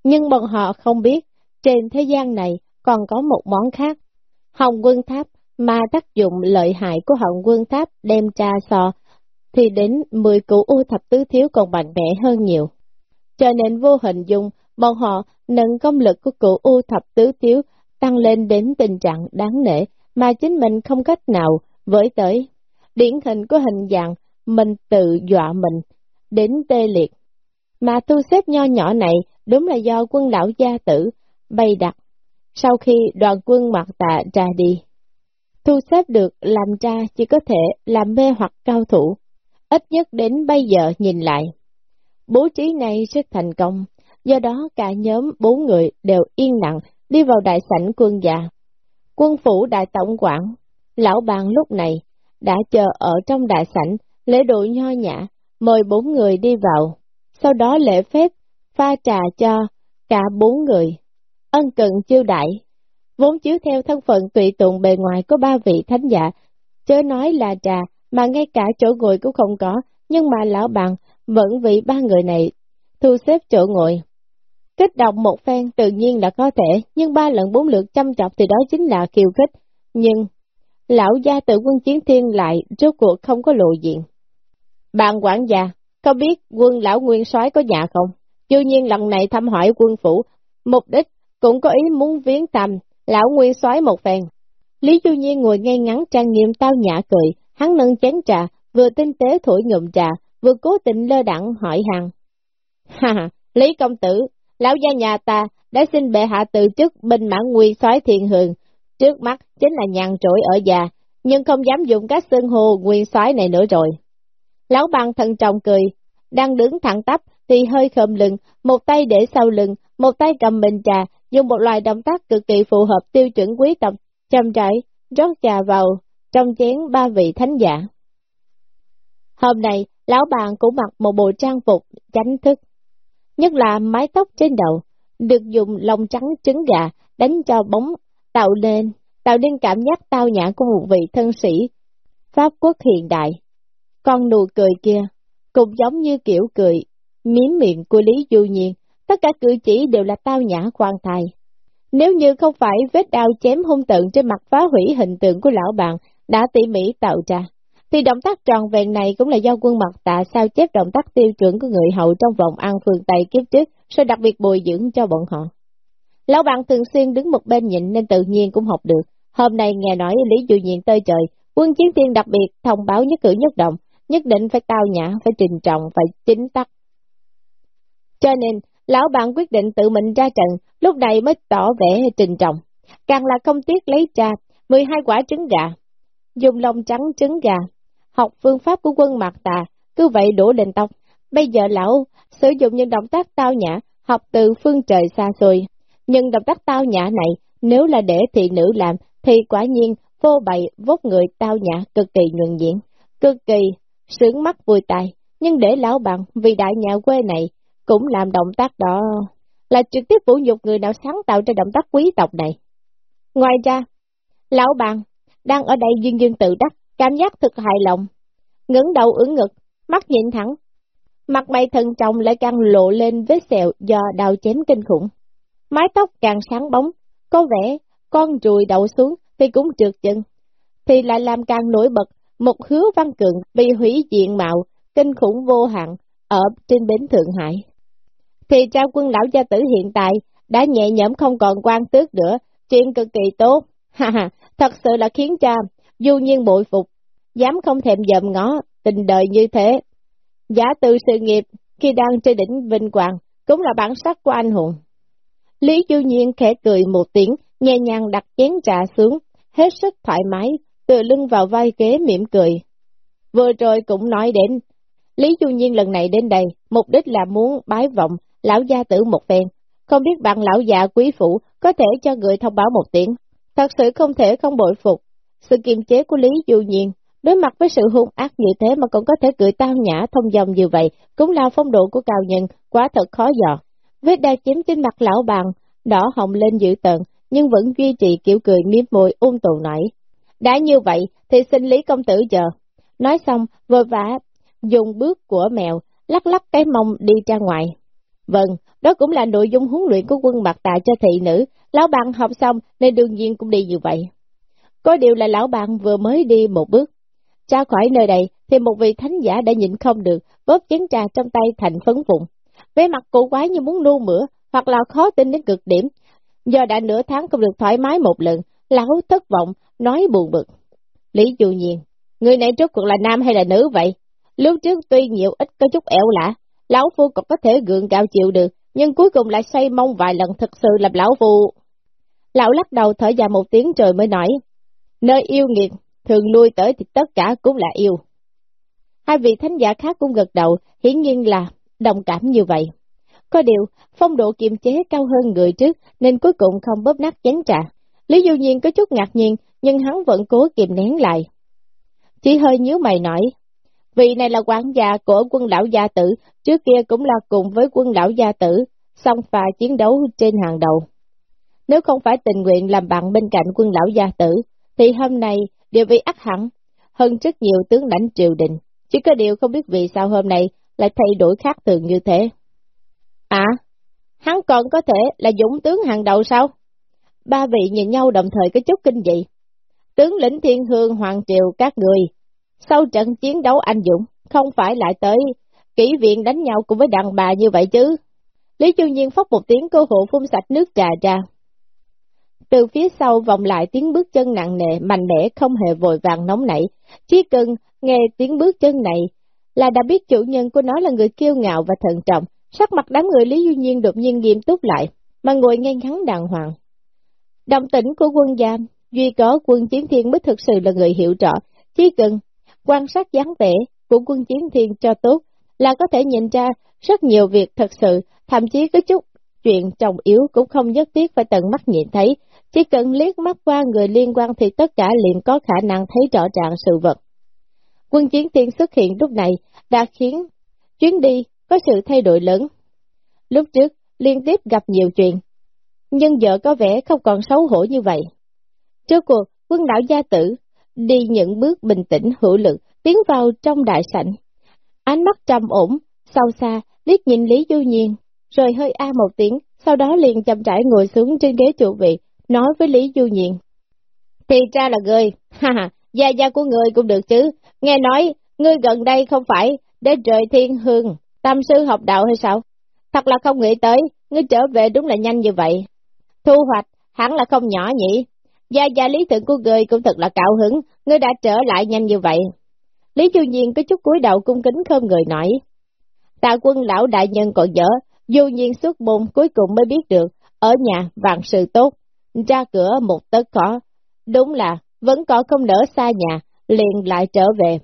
Nhưng bọn họ không biết, trên thế gian này còn có một món khác. Hồng quân tháp mà tác dụng lợi hại của hồng quân tháp đem tra so, thì đến 10 cụ u thập tứ thiếu còn mạnh mẽ hơn nhiều. Cho nên vô hình dung, bọn họ nâng công lực của cửu u thập tứ thiếu tăng lên đến tình trạng đáng nể mà chính mình không cách nào với tới. Điển hình của hình dạng, mình tự dọa mình, đến tê liệt. Mà thu xếp nho nhỏ này đúng là do quân lão gia tử bày đặt. Sau khi đoàn quân mặt tạ ra đi, thu xếp được làm ra chỉ có thể làm mê hoặc cao thủ. Ít nhất đến bây giờ nhìn lại. Bố trí này rất thành công, do đó cả nhóm bốn người đều yên lặng đi vào đại sảnh quân già. Quân phủ đại tổng quản, lão bàn lúc này đã chờ ở trong đại sảnh, lễ độ nho nhã, mời bốn người đi vào, sau đó lễ phép pha trà cho cả bốn người, ân cần chiêu đại, vốn chiếu theo thân phận tùy tùng bề ngoài của ba vị thánh giả, chớ nói là trà, mà ngay cả chỗ ngồi cũng không có, nhưng mà lão bằng vẫn vì ba người này thu xếp chỗ ngồi. Kích động một phen tự nhiên là có thể, nhưng ba lần bốn lượt chăm chọc thì đó chính là kiều khích. Nhưng, lão gia tự quân chiến thiên lại rốt cuộc không có lộ diện. Bạn quản gia, có biết quân lão nguyên soái có nhà không? Tuy nhiên lần này thăm hỏi quân phủ, mục đích cũng có ý muốn viếng thăm lão nguyên soái một phen. Lý Du Nhiên ngồi ngay ngắn trang nghiêm tao nhã cười, hắn nâng chén trà, vừa tinh tế thổi ngụm trà, vừa cố tình lơ đẳng hỏi hàng. Ha ha, Lý công tử, lão gia nhà ta đã xin bệ hạ từ chức binh mãn nguyên soái thiền hường, trước mắt chính là nhàn trỗi ở già, nhưng không dám dùng các xương hồ nguyên soái này nữa rồi. Lão bằng thần trọng cười, đang đứng thẳng tắp thì hơi khom lưng, một tay để sau lưng, một tay cầm bình trà, dùng một loài động tác cực kỳ phù hợp tiêu chuẩn quý tộc, chăm trải, rót trà vào, trong chén ba vị thánh giả. Hôm nay, lão bàng cũng mặc một bộ trang phục tránh thức, nhất là mái tóc trên đầu, được dùng lông trắng trứng gà đánh cho bóng, tạo lên, tạo nên cảm giác tao nhã của một vị thân sĩ, Pháp quốc hiện đại. Con nụ cười kia, cũng giống như kiểu cười, miếm miệng của Lý Du Nhiên, tất cả cử chỉ đều là tao nhã khoan thai. Nếu như không phải vết đao chém hung tận trên mặt phá hủy hình tượng của lão bạn đã tỉ mỉ tạo ra, thì động tác tròn vẹn này cũng là do quân mặt tạ sao chép động tác tiêu chuẩn của người hậu trong vòng ăn phương Tây kiếp trước, rồi đặc biệt bồi dưỡng cho bọn họ. Lão bạn thường xuyên đứng một bên nhịn nên tự nhiên cũng học được. Hôm nay nghe nói Lý Du Nhiên tơi trời, quân chiến tiên đặc biệt thông báo nhất cử nhất động, nhất định phải tao nhã, phải trình trọng, phải chính tắc. Cho nên, lão bạn quyết định tự mình ra trận, lúc này mới tỏ vẻ trình trọng. Càng là không tiếc lấy cha, 12 quả trứng gà, dùng lông trắng trứng gà, học phương pháp của quân mạc tà, cứ vậy đổ lên tóc. Bây giờ lão sử dụng những động tác tao nhã, học từ phương trời xa xôi. Nhưng động tác tao nhã này, nếu là để thị nữ làm, thì quả nhiên vô bày vốt người tao nhã cực kỳ nhuận diễn, cực kỳ sướng mắt vui tai. Nhưng để lão bằng vì đại nhà quê này cũng làm động tác đó là trực tiếp vũ nhục người nào sáng tạo ra động tác quý tộc này. Ngoài ra, lão bằng đang ở đây dương dương tự đắc, cảm giác thực hài lòng, ngẩng đầu ứng ngực, mắt nhìn thẳng. Mặt mày thần trọng lại càng lộ lên vết sẹo do đào chém kinh khủng. Mái tóc càng sáng bóng, có vẻ con rùi đậu xuống thì cũng trượt chân, thì lại làm càng nổi bật một hứa văn cường bị hủy diện mạo, kinh khủng vô hạn ở trên bến Thượng Hải. Thì trao quân lão gia tử hiện tại đã nhẹ nhõm không còn quan tước nữa, chuyện cực kỳ tốt, ha ha, thật sự là khiến cha du nhiên bội phục, dám không thèm dòm ngó tình đời như thế. Giả từ sự nghiệp khi đang trên đỉnh vinh quang cũng là bản sắc của anh hùng. Lý Du Nhiên khẽ cười một tiếng, nhẹ nhàng đặt chén trà xuống, hết sức thoải mái, tựa lưng vào vai ghế mỉm cười. Vừa rồi cũng nói đến, Lý Du Nhiên lần này đến đây, mục đích là muốn bái vọng lão gia tử một phen, không biết bạn lão già quý phụ có thể cho người thông báo một tiếng. Thật sự không thể không bội phục, sự kiềm chế của Lý Du Nhiên, đối mặt với sự hung ác như thế mà còn có thể cười tao nhã thông dòng như vậy, cũng là phong độ của cao nhân, quá thật khó dò. Vết đa chiếm trên mặt lão bàn, đỏ hồng lên dữ tợn, nhưng vẫn duy trì kiểu cười miếm môi ung tồn nổi. Đã như vậy, thì xin Lý Công Tử chờ. Nói xong, vội vã, dùng bước của mèo, lắc lắc cái mông đi ra ngoài. Vâng, đó cũng là nội dung huấn luyện của quân mặt tạ cho thị nữ, lão bạn học xong nên đương nhiên cũng đi như vậy. Có điều là lão bạn vừa mới đi một bước. Ra khỏi nơi đây thì một vị thánh giả đã nhịn không được, bóp chén trà trong tay thành phấn vụn. Vẻ mặt cổ quái như muốn nu mửa, hoặc là khó tin đến cực điểm. Do đã nửa tháng không được thoải mái một lần, lão thất vọng, nói buồn bực. Lý dụ Nhiên, người này trước cuộc là nam hay là nữ vậy? Lúc trước tuy nhiều ít có chút ẻo lạ, lão phu còn có thể gượng gạo chịu được, nhưng cuối cùng lại xoay mông vài lần thật sự làm lão phu. Lão lắc đầu thở dài một tiếng trời mới nói, nơi yêu nghiệt, thường lui tới thì tất cả cũng là yêu. Hai vị thánh giả khác cũng gật đầu, hiển nhiên là đồng cảm như vậy. Có điều, phong độ kiềm chế cao hơn người trước nên cuối cùng không bóp nát chén trà. Lý Du Nhiên có chút ngạc nhiên, nhưng hắn vẫn cố kiềm nén lại. Chỉ hơi nhíu mày nói, vị này là quản gia của quân lão gia tử, trước kia cũng là cùng với quân lão gia tử, song pha chiến đấu trên hàng đầu. Nếu không phải tình nguyện làm bạn bên cạnh quân lão gia tử, thì hôm nay đều vị ác hẳn, hơn rất nhiều tướng lãnh triều đình. Chỉ có điều không biết vì sao hôm nay lại thay đổi khác thường như thế. À, hắn còn có thể là dũng tướng hàng đầu sao? Ba vị nhìn nhau đồng thời có chút kinh dị. Tướng lĩnh thiên hương hoàng triều các người, sau trận chiến đấu anh dũng, không phải lại tới kỹ viện đánh nhau cùng với đàn bà như vậy chứ. Lý Chu Nhiên phóc một tiếng cơ hộ phun sạch nước trà ra. Từ phía sau vòng lại tiếng bước chân nặng nề, mạnh mẽ không hề vội vàng nóng nảy. Chỉ cần nghe tiếng bước chân này là đã biết chủ nhân của nó là người kiêu ngạo và thận trọng. Sắc mặt đám người Lý Du Nhiên đột nhiên nghiêm túc lại, mà ngồi ngay ngắn đàng hoàng. Đồng tĩnh của quân giam, duy có quân chiến thiên mới thực sự là người hiểu rõ. Chỉ cần quan sát dáng vẻ của quân chiến thiên cho tốt là có thể nhìn ra rất nhiều việc thật sự, thậm chí có chút chuyện trọng yếu cũng không nhất thiết phải tận mắt nhìn thấy, chỉ cần liếc mắt qua người liên quan thì tất cả liền có khả năng thấy rõ ràng sự vật. Quân chiến tiên xuất hiện lúc này đã khiến chuyến đi có sự thay đổi lớn. Lúc trước, liên tiếp gặp nhiều chuyện, nhưng giờ có vẻ không còn xấu hổ như vậy. Trước cuộc, quân đảo gia tử đi những bước bình tĩnh hữu lực, tiến vào trong đại sảnh. Ánh mắt trầm ổn, sâu xa, liếc nhìn Lý Du Nhiên, rồi hơi a một tiếng, sau đó liền chậm rãi ngồi xuống trên ghế chủ vị, nói với Lý Du Nhiện. Thì ra là người, ha ha, gia gia của người cũng được chứ, nghe nói, ngươi gần đây không phải đến trời thiên hương, tam sư học đạo hay sao? Thật là không nghĩ tới, ngươi trở về đúng là nhanh như vậy. Thu hoạch, hẳn là không nhỏ nhỉ, gia gia lý tưởng của người cũng thật là cạo hứng, ngươi đã trở lại nhanh như vậy. Lý Du Nhiên có chút cúi đầu cung kính không người nói. Tạ quân lão đại nhân còn dở, Du Nhiên xuất môn cuối cùng mới biết được, ở nhà vạn sự tốt, ra cửa một tấc khó. Đúng là, vẫn còn không nỡ xa nhà, liền lại trở về.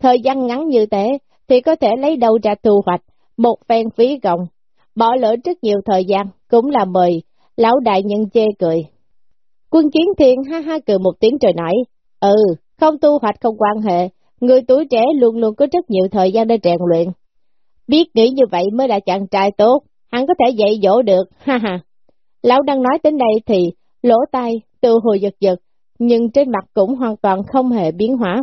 Thời gian ngắn như thế, thì có thể lấy đâu ra thu hoạch, một phen phí gồng. Bỏ lỡ rất nhiều thời gian, cũng là mời, lão đại nhân chê cười. Quân chiến thiên ha ha cười một tiếng trời nãy ừ, không tu hoạch không quan hệ, người tuổi trẻ luôn luôn có rất nhiều thời gian để rèn luyện. Biết nghĩ như vậy mới là chàng trai tốt, hắn có thể dạy dỗ được, ha ha. Lão đang nói đến đây thì lỗ tai, từ hồi giật giật, nhưng trên mặt cũng hoàn toàn không hề biến hóa.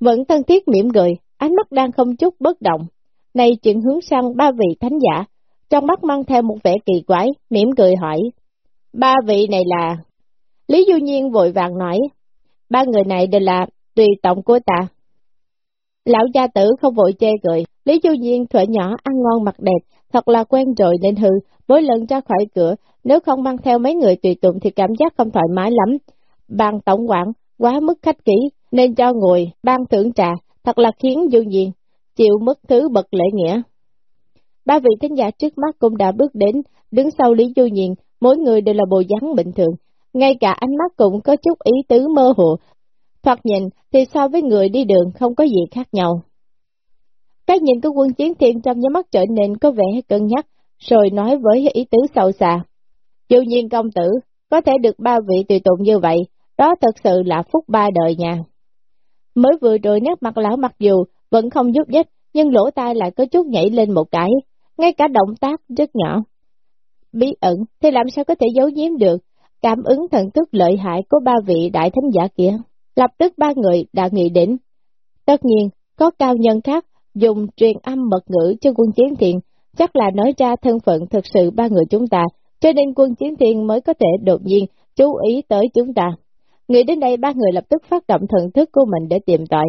Vẫn thân thiết mỉm cười, ánh mắt đang không chút bất động. Này chuyển hướng sang ba vị thánh giả, trong mắt mang theo một vẻ kỳ quái, mỉm cười hỏi. Ba vị này là... Lý Du Nhiên vội vàng nói, ba người này đều là tùy tổng của ta. Lão gia tử không vội chê cười, Lý Du Nhiên thuở nhỏ ăn ngon mặc đẹp, thật là quen rồi nên hư, mỗi lần ra khỏi cửa, nếu không mang theo mấy người tùy tụng thì cảm giác không thoải mái lắm. Ban tổng quản, quá mức khách kỹ, nên cho ngồi, ban thưởng trà, thật là khiến Du Nhiên, chịu mất thứ bậc lễ nghĩa. Ba vị thính giả trước mắt cũng đã bước đến, đứng sau Lý Du Nhiên, mỗi người đều là bộ dáng bình thường, ngay cả ánh mắt cũng có chút ý tứ mơ hồ, thoạt nhìn thì so với người đi đường không có gì khác nhau. Cái nhìn của quân chiến thiên trong nhắm mắt trở nên có vẻ cân nhắc, rồi nói với ý tứ sâu xa. Dù nhiên công tử, có thể được ba vị tùy tụng như vậy, đó thật sự là phúc ba đời nhà. Mới vừa rồi nét mặt lão mặc dù vẫn không giúp dích, nhưng lỗ tai lại có chút nhảy lên một cái, ngay cả động tác rất nhỏ. Bí ẩn thì làm sao có thể giấu giếm được, cảm ứng thần thức lợi hại của ba vị đại thánh giả kia. Lập tức ba người đã nghĩ đến. Tất nhiên, có cao nhân khác dùng truyền âm mật ngữ cho quân chiến thiện, chắc là nói ra thân phận thực sự ba người chúng ta, cho nên quân chiến thiện mới có thể đột nhiên chú ý tới chúng ta. người đến đây ba người lập tức phát động thần thức của mình để tìm tòi.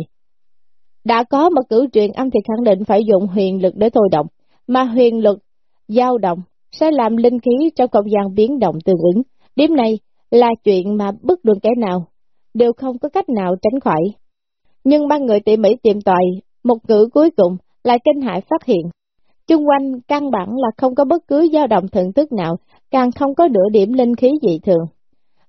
Đã có mật cử truyền âm thì khẳng định phải dùng huyền lực để thôi động, mà huyền lực, dao động, sẽ làm linh khí trong không gian biến động tương ứng. Điểm này là chuyện mà bất luận kẻ nào đều không có cách nào tránh khỏi. Nhưng ba người tỉ mỉ tìm tòi, một cử cuối cùng lại kinh hại phát hiện. Trung quanh căn bản là không có bất cứ dao động thần thức nào, càng không có nửa điểm linh khí dị thường.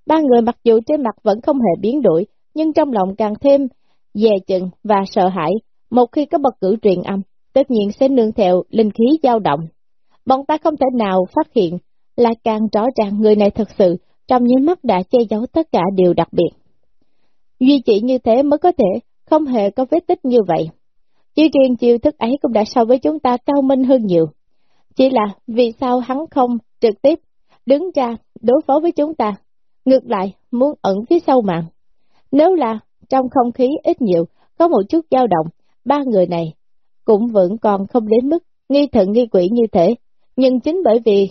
Ba người mặc dù trên mặt vẫn không hề biến đổi, nhưng trong lòng càng thêm dè chừng và sợ hãi, một khi có bậc cử truyền âm, tất nhiên sẽ nương theo linh khí dao động. Bọn ta không thể nào phát hiện, lại càng rõ ràng người này thật sự trong những mắt đã che giấu tất cả điều đặc biệt. Duy chỉ như thế mới có thể không hề có vết tích như vậy. Chỉ riêng chiêu thức ấy cũng đã so với chúng ta cao minh hơn nhiều. Chỉ là vì sao hắn không trực tiếp đứng ra đối phó với chúng ta, ngược lại muốn ẩn phía sau mạng. Nếu là trong không khí ít nhiều có một chút dao động, ba người này cũng vẫn còn không đến mức nghi thận nghi quỷ như thế, nhưng chính bởi vì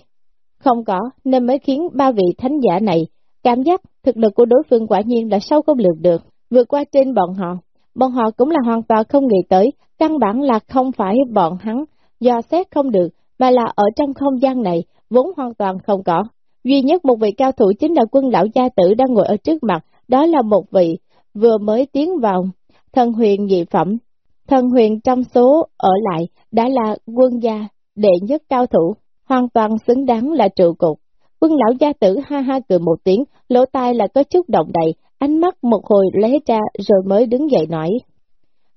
Không có, nên mới khiến ba vị thánh giả này cảm giác thực lực của đối phương quả nhiên là sâu không lường được, vượt qua trên bọn họ. Bọn họ cũng là hoàn toàn không nghĩ tới, căn bản là không phải bọn hắn, do xét không được, mà là ở trong không gian này, vốn hoàn toàn không có. Duy nhất một vị cao thủ chính là quân lão gia tử đang ngồi ở trước mặt, đó là một vị vừa mới tiến vào thần huyền nhị phẩm. Thần huyền trong số ở lại đã là quân gia đệ nhất cao thủ, hoàn toàn xứng đáng là trụ cột. Quân lão gia tử ha ha cười một tiếng, lỗ tai là có chút động đầy, ánh mắt một hồi lé ra rồi mới đứng dậy nói.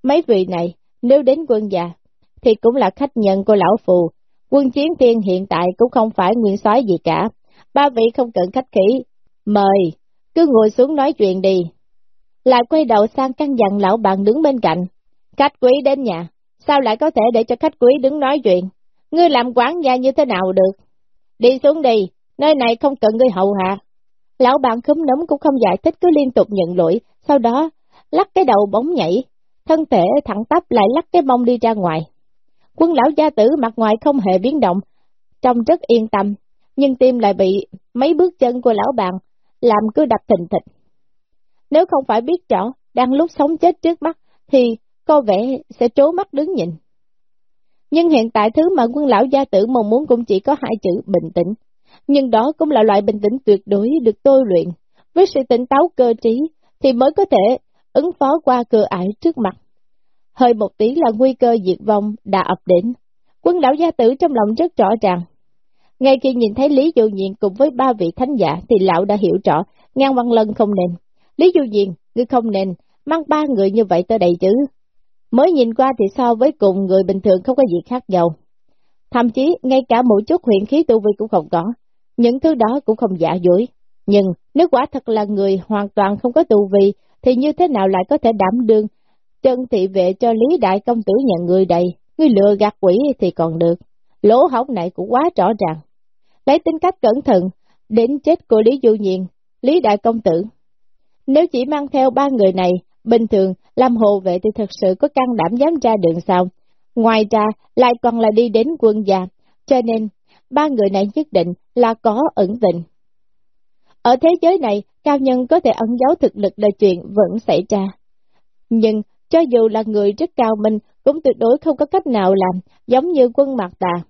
Mấy vị này, nếu đến quân già thì cũng là khách nhân của lão phù. Quân chiến tiên hiện tại cũng không phải nguyên soái gì cả. Ba vị không cần khách khí. Mời, cứ ngồi xuống nói chuyện đi. Lại quay đầu sang căn dặn lão bạn đứng bên cạnh. Khách quý đến nhà, sao lại có thể để cho khách quý đứng nói chuyện? Ngươi làm quán gia như thế nào được? Đi xuống đi, nơi này không cần ngươi hậu hạ. Lão bạn khúm nấm cũng không giải thích cứ liên tục nhận lỗi, sau đó lắc cái đầu bóng nhảy, thân thể thẳng tắp lại lắc cái mông đi ra ngoài. Quân lão gia tử mặt ngoài không hề biến động, trông rất yên tâm, nhưng tim lại bị mấy bước chân của lão bạn làm cứ đập thình thịch. Nếu không phải biết rõ, đang lúc sống chết trước mắt, thì có vẻ sẽ trố mắt đứng nhìn. Nhưng hiện tại thứ mà quân lão gia tử mong muốn cũng chỉ có hai chữ bình tĩnh. Nhưng đó cũng là loại bình tĩnh tuyệt đối được tôi luyện. Với sự tỉnh táo cơ trí thì mới có thể ứng phó qua cửa ải trước mặt. Hơi một tí là nguy cơ diệt vong đã ập đến. Quân lão gia tử trong lòng rất rõ ràng. Ngay khi nhìn thấy Lý Dụ Nhiên cùng với ba vị thánh giả thì lão đã hiểu rõ, ngang văn lân không nên. Lý Dụ Nhiên, ngươi không nên, mang ba người như vậy tới đây chứ. Mới nhìn qua thì so với cùng người bình thường không có gì khác nhau. Thậm chí ngay cả một chút huyện khí tu vi cũng không có, những thứ đó cũng không giả dối. Nhưng nếu quả thật là người hoàn toàn không có tu vi, thì như thế nào lại có thể đảm đương chân thị vệ cho Lý Đại Công Tử nhà người đây, người lừa gạt quỷ thì còn được, lỗ hổng này cũng quá rõ ràng. Lấy tính cách cẩn thận, đến chết của Lý Du Nhiên, Lý Đại Công Tử. Nếu chỉ mang theo ba người này, bình thường, làm hộ vệ thì thật sự có can đảm dám ra đường sao. Ngoài ra, lại còn là đi đến quân gia, cho nên, ba người này nhất định là có ẩn tình. Ở thế giới này, cao nhân có thể ẩn giấu thực lực là chuyện vẫn xảy ra. Nhưng, cho dù là người rất cao minh, cũng tuyệt đối không có cách nào làm, giống như quân mạc tà.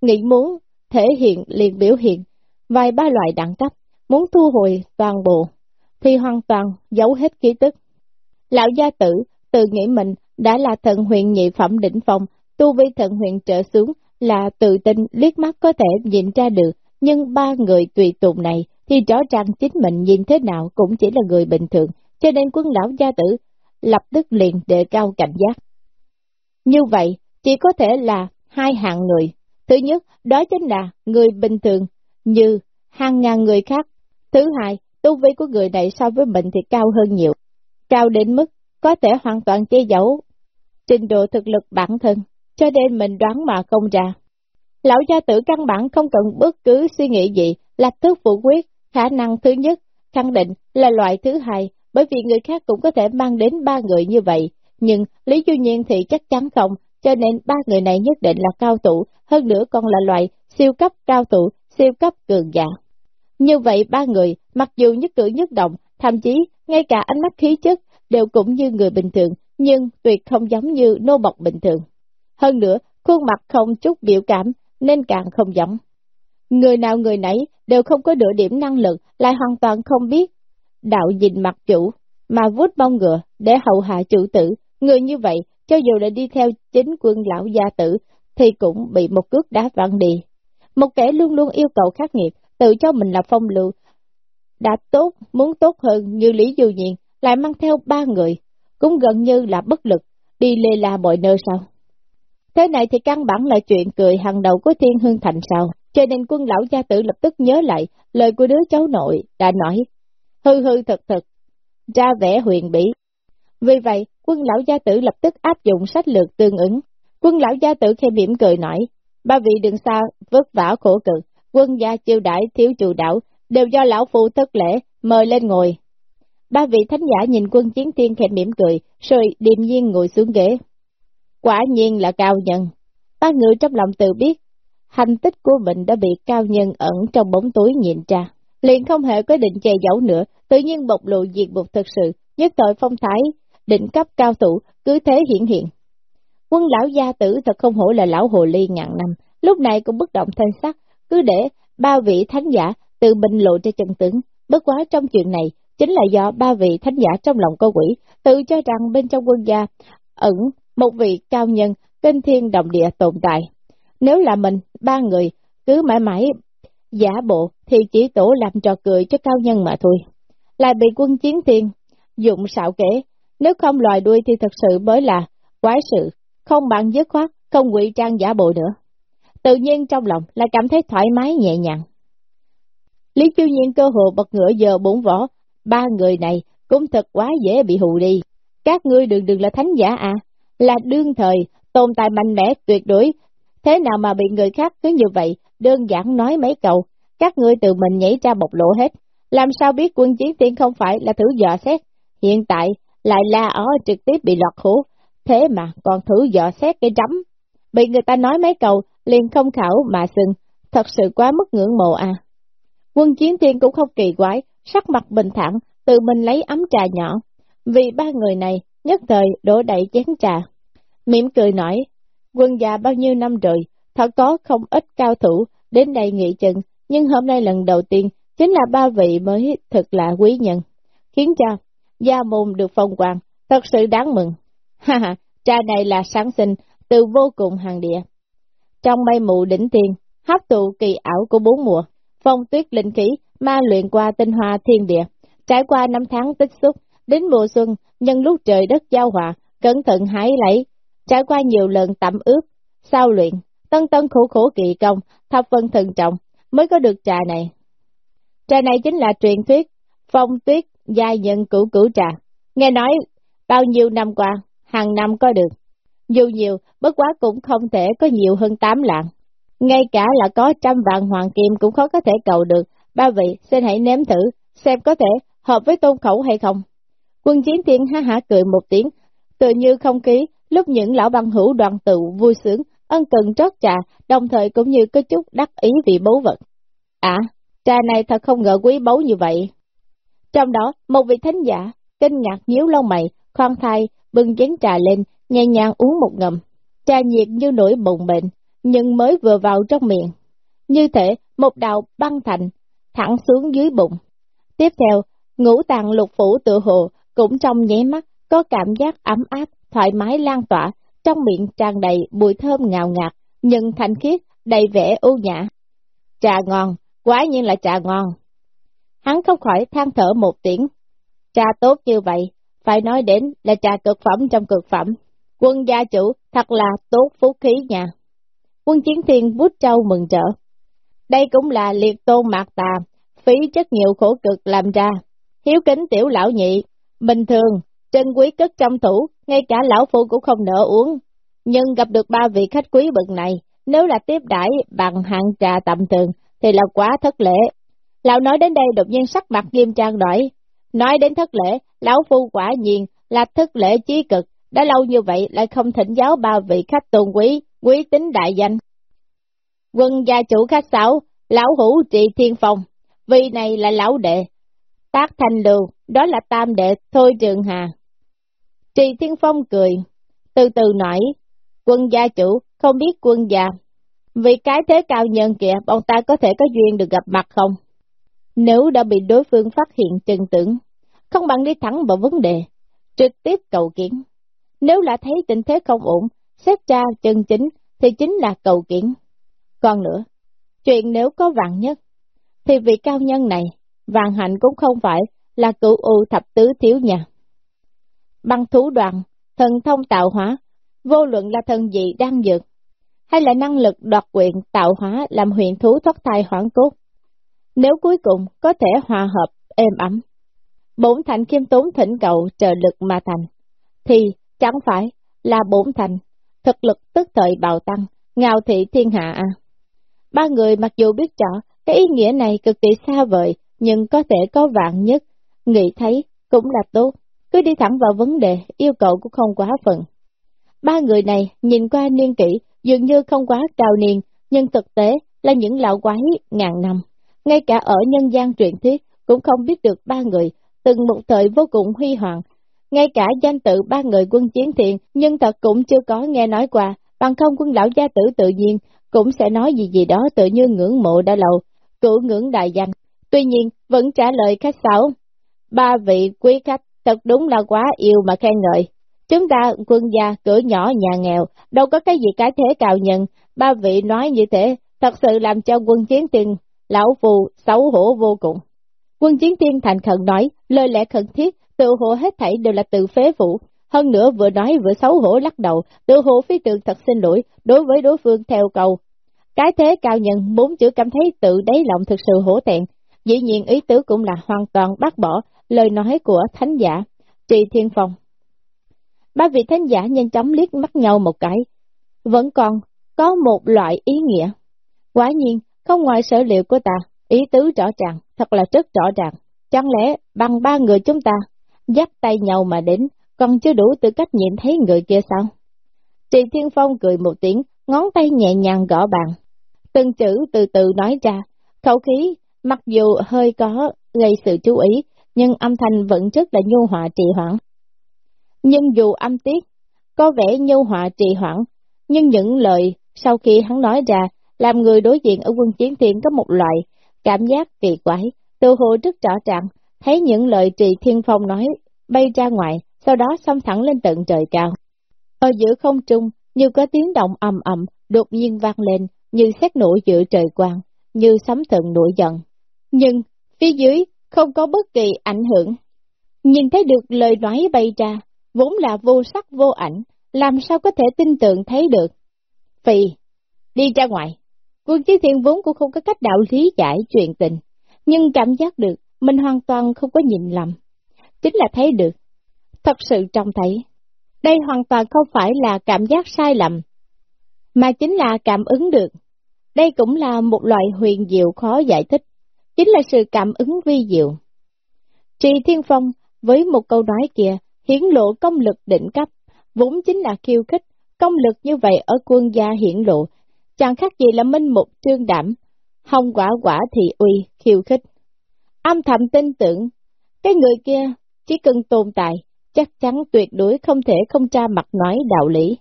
Nghĩ muốn thể hiện liền biểu hiện, vài ba loại đẳng cấp, muốn thu hồi toàn bộ, thì hoàn toàn giấu hết ký tức. Lão gia tử, tự nghĩ mình đã là thần huyện nhị phẩm đỉnh phong, tu vi thần huyện trở xuống là tự tin liếc mắt có thể nhìn ra được, nhưng ba người tùy tùng này thì rõ ràng chính mình nhìn thế nào cũng chỉ là người bình thường, cho nên quân lão gia tử lập tức liền đề cao cảnh giác. Như vậy, chỉ có thể là hai hạng người. Thứ nhất, đó chính là người bình thường, như hàng ngàn người khác. Thứ hai, tu vi của người này so với mình thì cao hơn nhiều. Cao đến mức có thể hoàn toàn che giấu trình độ thực lực bản thân, cho nên mình đoán mà không ra. Lão gia tử căn bản không cần bất cứ suy nghĩ gì, lập tức phủ quyết, khả năng thứ nhất, khẳng định là loại thứ hai, bởi vì người khác cũng có thể mang đến ba người như vậy, nhưng Lý Du Nhiên thì chắc chắn không, cho nên ba người này nhất định là cao thủ, hơn nữa còn là loại siêu cấp cao thủ, siêu cấp cường giả. Như vậy ba người, mặc dù nhất cử nhất động, thậm chí ngay cả ánh mắt khí chất đều cũng như người bình thường, nhưng tuyệt không giống như nô bọc bình thường. Hơn nữa, khuôn mặt không chút biểu cảm, nên càng không giống. Người nào người nấy đều không có nửa điểm năng lực, lại hoàn toàn không biết đạo nhìn mặt chủ, mà vút bông ngựa để hậu hạ chủ tử. Người như vậy, cho dù là đi theo chính quân lão gia tử, thì cũng bị một cước đá văng đi. Một kẻ luôn luôn yêu cầu khắc nghiệt, tự cho mình là phong lưu, đã tốt, muốn tốt hơn như Lý Du Nhiên, lại mang theo ba người, cũng gần như là bất lực, đi lê la mọi nơi sao. Thế này thì căn bản là chuyện cười hàng đầu của Thiên Hương Thành sao, cho nên quân lão gia tử lập tức nhớ lại lời của đứa cháu nội đã nói, hư hư thật thật, ra vẻ huyền bỉ. Vì vậy, quân lão gia tử lập tức áp dụng sách lược tương ứng. Quân lão gia tử khe mỉm cười nói, ba vị đừng xa, vất vả khổ cực, quân gia chiêu đãi thiếu chủ đạo, đều do lão phụ thất lễ, mời lên ngồi. Ba vị thánh giả nhìn quân chiến tiên khe mỉm cười, rồi điềm nhiên ngồi xuống ghế. Quả nhiên là cao nhân. Ba người trong lòng tự biết, hành tích của mình đã bị cao nhân ẩn trong bóng tối nhìn ra. Liền không hề có định che giấu nữa, tự nhiên bộc lộ diệt bục thực sự, nhất tội phong thái, định cấp cao thủ, cứ thế hiển hiện. Quân lão gia tử thật không hổ là lão hồ ly ngàn năm, lúc này cũng bất động thanh sắc, cứ để ba vị thánh giả tự bình lộ trên chân tướng. Bất quá trong chuyện này, chính là do ba vị thánh giả trong lòng cô quỷ, tự cho rằng bên trong quân gia ẩn một vị cao nhân, kinh thiên động địa tồn tại. Nếu là mình, ba người, cứ mãi mãi giả bộ thì chỉ tổ làm trò cười cho cao nhân mà thôi. Lại bị quân chiến thiên, dụng xạo kể, nếu không loài đuôi thì thật sự mới là quái sự, không bằng dứt khoát, không ngụy trang giả bộ nữa. Tự nhiên trong lòng là cảm thấy thoải mái nhẹ nhàng. Lý Chiêu Nhiên cơ hồ bật ngửa giờ bốn võ, ba người này cũng thật quá dễ bị hù đi. Các ngươi đừng đừng là thánh giả à, là đương thời, tồn tại mạnh mẽ tuyệt đối. Thế nào mà bị người khác cứ như vậy, đơn giản nói mấy câu, các ngươi tự mình nhảy ra bộc lộ hết. Làm sao biết quân chiến tiên không phải là thử dò xét, hiện tại lại la ó trực tiếp bị lọt hố, thế mà còn thử dò xét cái trắm. Bị người ta nói mấy câu, liền không khảo mà sừng, thật sự quá mức ngưỡng mộ à. Quân chiến thiên cũng không kỳ quái, sắc mặt bình thản, tự mình lấy ấm trà nhỏ. Vì ba người này, nhất thời đổ đầy chén trà. Mỉm cười nói, quân già bao nhiêu năm rồi, thật có không ít cao thủ đến đây nghị chừng, nhưng hôm nay lần đầu tiên chính là ba vị mới thật là quý nhân, khiến cho gia môn được phong quang, thật sự đáng mừng. Ha ha, cha này là sáng sinh, từ vô cùng hàng địa. Trong mây mù đỉnh tiên, hấp tụ kỳ ảo của bốn mùa, phong tuyết linh khí, ma luyện qua tinh hoa thiên địa, trải qua năm tháng tích xúc, đến mùa xuân, nhân lúc trời đất giao hòa, cẩn thận hái lấy, trải qua nhiều lần tẩm ướp, sao luyện, tân tân khổ khổ kỳ công, thập phân thần trọng, mới có được trà này. Trà này chính là truyền thuyết, phong tuyết, giai nhân cửu cửu trà. Nghe nói, bao nhiêu năm qua, hàng năm có được. Dù nhiều, bất quá cũng không thể có nhiều hơn 8 lạng. Ngay cả là có trăm vạn hoàng kim cũng khó có thể cầu được. Ba vị, xin hãy nếm thử, xem có thể hợp với tôn khẩu hay không. Quân chiến thiên ha hả cười một tiếng, tự như không khí, lúc những lão băng hữu đoàn tụ vui sướng, ân cần trót trà, đồng thời cũng như có chút đắc ý vì báu vật. À, trà này thật không ngờ quý báu như vậy. Trong đó, một vị thánh giả, kinh ngạc nhíu lông mày, khoan thai, bưng chén trà lên, nhẹ nhàng uống một ngầm. Trà nhiệt như nổi bụng bệnh, nhưng mới vừa vào trong miệng. Như thể một đạo băng thành, thẳng xuống dưới bụng. Tiếp theo, ngũ tàng lục phủ tự hồ, cũng trong nháy mắt, có cảm giác ấm áp, thoải mái lan tỏa, trong miệng tràn đầy mùi thơm ngào ngạt, nhưng thanh khiết, đầy vẻ ưu nhã. Trà ngon, quá nhiên là trà ngon. Hắn không khỏi than thở một tiếng. Trà tốt như vậy, phải nói đến là trà cực phẩm trong cực phẩm. Quân gia chủ thật là tốt phú khí nha. Quân chiến thiên bút trâu mừng trở. Đây cũng là liệt tôn mạc tà, phí chất nhiều khổ cực làm ra. Hiếu kính tiểu lão nhị, bình thường, trân quý cất trong thủ, ngay cả lão phu cũng không nỡ uống. Nhưng gặp được ba vị khách quý bậc này, nếu là tiếp đãi bằng hạng trà tầm thường, thì là quá thất lễ. Lão nói đến đây đột nhiên sắc mặt nghiêm trang đổi. Nói đến thất lễ, lão phu quả nhiên là thất lễ chí cực, đã lâu như vậy lại không thỉnh giáo ba vị khách tôn quý, quý tính đại danh. Quân gia chủ khách sáu, lão hữu trị thiên phong, vì này là lão đệ. Tác thành lưu, đó là tam đệ Thôi Trường Hà. Trì Thiên Phong cười, từ từ nói, quân gia chủ, không biết quân gia. Vì cái thế cao nhân kìa, bọn ta có thể có duyên được gặp mặt không? Nếu đã bị đối phương phát hiện chân tưởng, không bằng đi thẳng vào vấn đề, trực tiếp cầu kiến. Nếu là thấy tình thế không ổn, xét tra chân chính thì chính là cầu kiến. Còn nữa, chuyện nếu có vạn nhất, thì vị cao nhân này, vạn hạnh cũng không phải là cửu u thập tứ thiếu nhà. Bằng thú đoàn, thần thông tạo hóa, vô luận là thần dị đang dược, hay là năng lực đoạt quyền tạo hóa làm huyện thú thoát thai hoảng cốt. Nếu cuối cùng có thể hòa hợp, êm ấm, bổn thành khiêm tốn thỉnh cầu trợ lực mà thành, thì chẳng phải là bổn thành, thực lực tức thời bào tăng, ngào thị thiên hạ à. Ba người mặc dù biết rõ cái ý nghĩa này cực kỳ xa vời, nhưng có thể có vạn nhất, nghĩ thấy cũng là tốt, cứ đi thẳng vào vấn đề, yêu cầu cũng không quá phần. Ba người này nhìn qua niên kỷ, dường như không quá cao niên, nhưng thực tế là những lão quái ngàn năm. Ngay cả ở nhân gian truyền thuyết cũng không biết được ba người, từng một thời vô cùng huy hoàng. Ngay cả danh tự ba người quân chiến thiện, nhưng thật cũng chưa có nghe nói qua, bằng không quân lão gia tử tự nhiên cũng sẽ nói gì gì đó tự như ngưỡng mộ đã lâu, cử ngưỡng đại danh. Tuy nhiên, vẫn trả lời khách sáo. Ba vị quý khách thật đúng là quá yêu mà khen ngợi. Chúng ta quân gia cửa nhỏ nhà nghèo, đâu có cái gì cái thế cao nhân. ba vị nói như thế, thật sự làm cho quân chiến tiên lão phù, xấu hổ vô cùng. Quân chiến tiên thành khẩn nói, lời lẽ khẩn thiết, tự hộ hết thảy đều là tự phế phụ. Hơn nữa vừa nói vừa xấu hổ lắc đầu, tự hộ phi tường thật xin lỗi, đối với đối phương theo cầu. Cái thế cao nhân, bốn chữ cảm thấy tự đáy lòng thực sự hổ thẹn. Dĩ nhiên ý tứ cũng là hoàn toàn bác bỏ lời nói của thánh giả, Trì Thiên Phong. Ba vị thánh giả nhanh chóng liếc mắt nhau một cái, vẫn còn có một loại ý nghĩa. Quả nhiên, không ngoài sở liệu của ta, ý tứ rõ ràng, thật là rất rõ ràng. Chẳng lẽ bằng ba người chúng ta, dắt tay nhau mà đến, còn chưa đủ tư cách nhìn thấy người kia sao? Trì Thiên Phong cười một tiếng, ngón tay nhẹ nhàng gõ bàn. Từng chữ từ từ nói ra, khẩu khí, mặc dù hơi có gây sự chú ý, nhưng âm thanh vẫn rất là nhu hòa trì hoãn. Nhưng dù âm tiết, có vẻ nhu hòa trì hoãn, nhưng những lời sau khi hắn nói ra, làm người đối diện ở quân chiến thiên có một loại cảm giác kỳ quái, từ hồ rất rõ ràng, thấy những lời trì thiên phong nói bay ra ngoài, sau đó xông thẳng lên tận trời cao. Ở giữa không trung, như có tiếng động ầm ầm, đột nhiên vang lên, như xét nổ giữa trời quang, như sấm thần nổi giận. Nhưng, phía dưới, không có bất kỳ ảnh hưởng. Nhìn thấy được lời nói bay ra, vốn là vô sắc vô ảnh, làm sao có thể tin tưởng thấy được. Phì, đi ra ngoài. Quân Chí Thiên vốn cũng không có cách đạo lý giải chuyện tình, nhưng cảm giác được mình hoàn toàn không có nhìn lầm. Chính là thấy được, thật sự trông thấy. Đây hoàn toàn không phải là cảm giác sai lầm, mà chính là cảm ứng được. Đây cũng là một loại huyền diệu khó giải thích, chính là sự cảm ứng vi diệu. Trì Thiên Phong với một câu nói kia hiển lộ công lực đỉnh cấp, vốn chính là khiêu khích, công lực như vậy ở quân gia hiển lộ, chẳng khác gì là minh mục trương đảm, hồng quả quả thì uy, khiêu khích. Âm thầm tin tưởng, cái người kia chỉ cần tồn tại, chắc chắn tuyệt đối không thể không tra mặt nói đạo lý.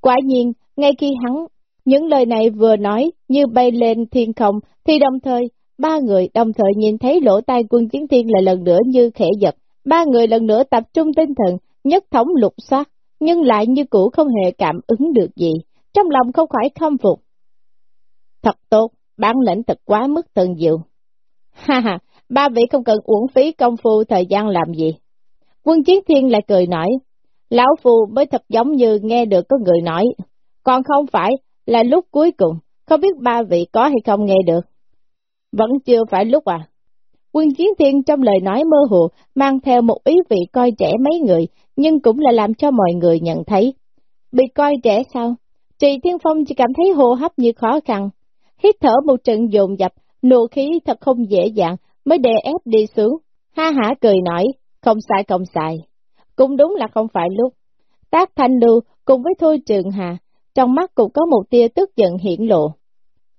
Quả nhiên, ngay khi hắn, những lời này vừa nói như bay lên thiên không, thì đồng thời, ba người đồng thời nhìn thấy lỗ tai quân chiến thiên lại lần nữa như khẽ giật. Ba người lần nữa tập trung tinh thần, nhất thống lục soát, nhưng lại như cũ không hề cảm ứng được gì, trong lòng không khỏi khâm phục. Thật tốt, bản lĩnh thật quá mức tần diệu. Ha ha, ba vị không cần uổng phí công phu thời gian làm gì. Quân Chiến Thiên lại cười nói, Lão Phu mới thật giống như nghe được có người nói, còn không phải là lúc cuối cùng, không biết ba vị có hay không nghe được. Vẫn chưa phải lúc à. Quân Chiến Thiên trong lời nói mơ hồ, mang theo một ý vị coi trẻ mấy người, nhưng cũng là làm cho mọi người nhận thấy. Bị coi trẻ sao? Trì Thiên Phong chỉ cảm thấy hô hấp như khó khăn. Hít thở một trận dồn dập, nụ khí thật không dễ dàng, mới đè ép đi xuống. Ha hả cười nói, không sai không sai. Cũng đúng là không phải lúc. Tác Thanh Lưu cùng với Thôi Trường Hà, trong mắt cũng có một tia tức giận hiển lộ.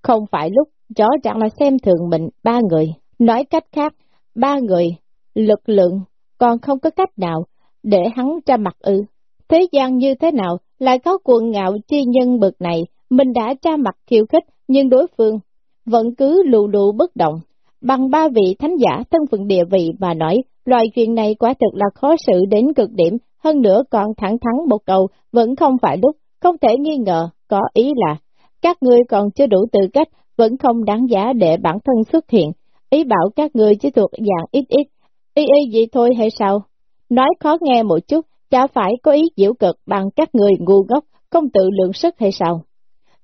Không phải lúc, rõ ràng là xem thường mình ba người. Nói cách khác, ba người, lực lượng, còn không có cách nào để hắn ra mặt ư. Thế gian như thế nào lại có cuồng ngạo chi nhân bực này, mình đã ra mặt khiêu khích, nhưng đối phương vẫn cứ lù lù bất động. Bằng ba vị thánh giả thân phận địa vị mà nói, loại chuyện này quả thực là khó xử đến cực điểm, hơn nữa còn thẳng thắn một câu, vẫn không phải lúc, không thể nghi ngờ, có ý là, các ngươi còn chưa đủ tư cách, vẫn không đáng giá để bản thân xuất hiện, ý bảo các người chỉ thuộc dạng ít ít, y y vậy thôi hay sao? Nói khó nghe một chút, chả phải có ý diễu cực bằng các người ngu ngốc, không tự lượng sức hay sao?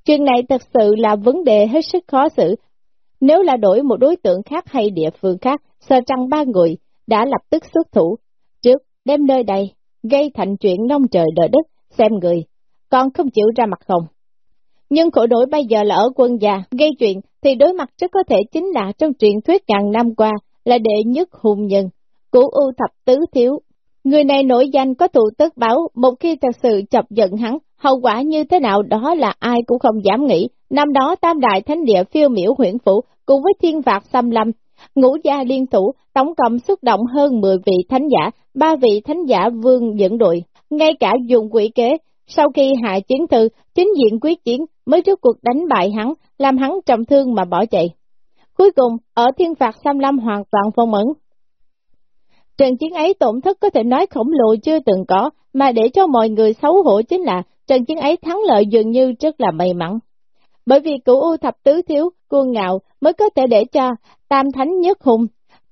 Chuyện này thật sự là vấn đề hết sức khó xử. Nếu là đổi một đối tượng khác hay địa phương khác, sợ rằng ba người đã lập tức xuất thủ. Trước, đem nơi đây, gây thành chuyện nông trời đợi đất, xem người, còn không chịu ra mặt không. Nhưng khổ đổi bây giờ là ở quân già, gây chuyện thì đối mặt rất có thể chính là trong truyền thuyết ngàn năm qua là đệ nhất hùng nhân, của ưu thập tứ thiếu. Người này nổi danh có thủ tức báo, một khi thật sự chọc giận hắn, Hậu quả như thế nào đó là ai cũng không dám nghĩ. Năm đó tam đại thánh địa phiêu miểu huyện phủ cùng với thiên vạc xâm lâm, ngũ gia liên thủ, tổng cộng xúc động hơn 10 vị thánh giả, ba vị thánh giả vương dẫn đội, ngay cả dùng quỷ kế. Sau khi hạ chiến thư, chính diện quyết chiến mới trước cuộc đánh bại hắn, làm hắn trọng thương mà bỏ chạy. Cuối cùng, ở thiên phạt xâm lâm hoàn toàn phong ấn. Trận chiến ấy tổn thất có thể nói khổng lồ chưa từng có, mà để cho mọi người xấu hổ chính là trận chiến ấy thắng lợi dường như rất là may mắn. Bởi vì cửu U thập tứ thiếu, cuồng ngạo mới có thể để cho tam thánh nhất hùng,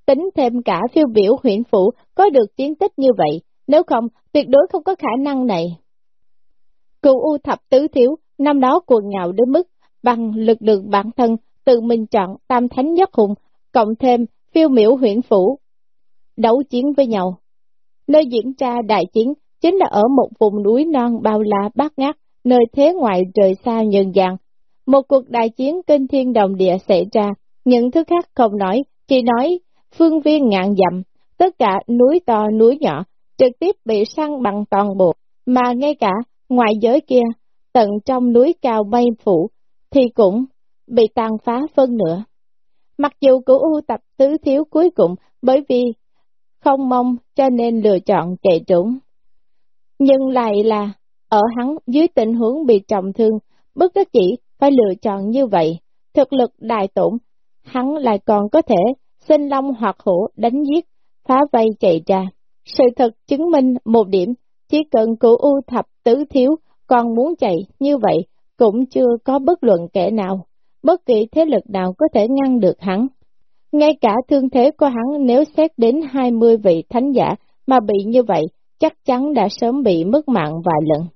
tính thêm cả phiêu biểu huyện phủ có được chiến tích như vậy, nếu không, tuyệt đối không có khả năng này cựu U thập tứ thiếu, năm đó cuồng ngạo đến mức bằng lực lượng bản thân, tự mình chọn tam thánh nhất hùng, cộng thêm phiêu miểu huyện phủ, đấu chiến với nhau. Nơi diễn ra đại chiến chính là ở một vùng núi non bao la bát ngát, nơi thế ngoại trời xa nhân dạng. Một cuộc đại chiến kinh thiên đồng địa xảy ra, những thứ khác không nói, chỉ nói phương viên ngạn dặm, tất cả núi to núi nhỏ, trực tiếp bị săn bằng toàn bộ, mà ngay cả ngoài giới kia, tận trong núi cao mây phủ, thì cũng bị tàn phá phân nửa. Mặc dù cửu ưu tập tứ thiếu cuối cùng bởi vì không mong cho nên lựa chọn chạy trốn. Nhưng lại là, ở hắn dưới tình huống bị trọng thương, bất đắc chỉ phải lựa chọn như vậy, thực lực đại tổn, hắn lại còn có thể sinh long hoặc hổ đánh giết, phá vây chạy ra. Sự thật chứng minh một điểm, chỉ cần cửu ưu thập tứ thiếu, còn muốn chạy như vậy, cũng chưa có bất luận kẻ nào, bất kỳ thế lực nào có thể ngăn được hắn. Ngay cả thương thế của hắn nếu xét đến 20 vị thánh giả mà bị như vậy, chắc chắn đã sớm bị mất mạng vài lần.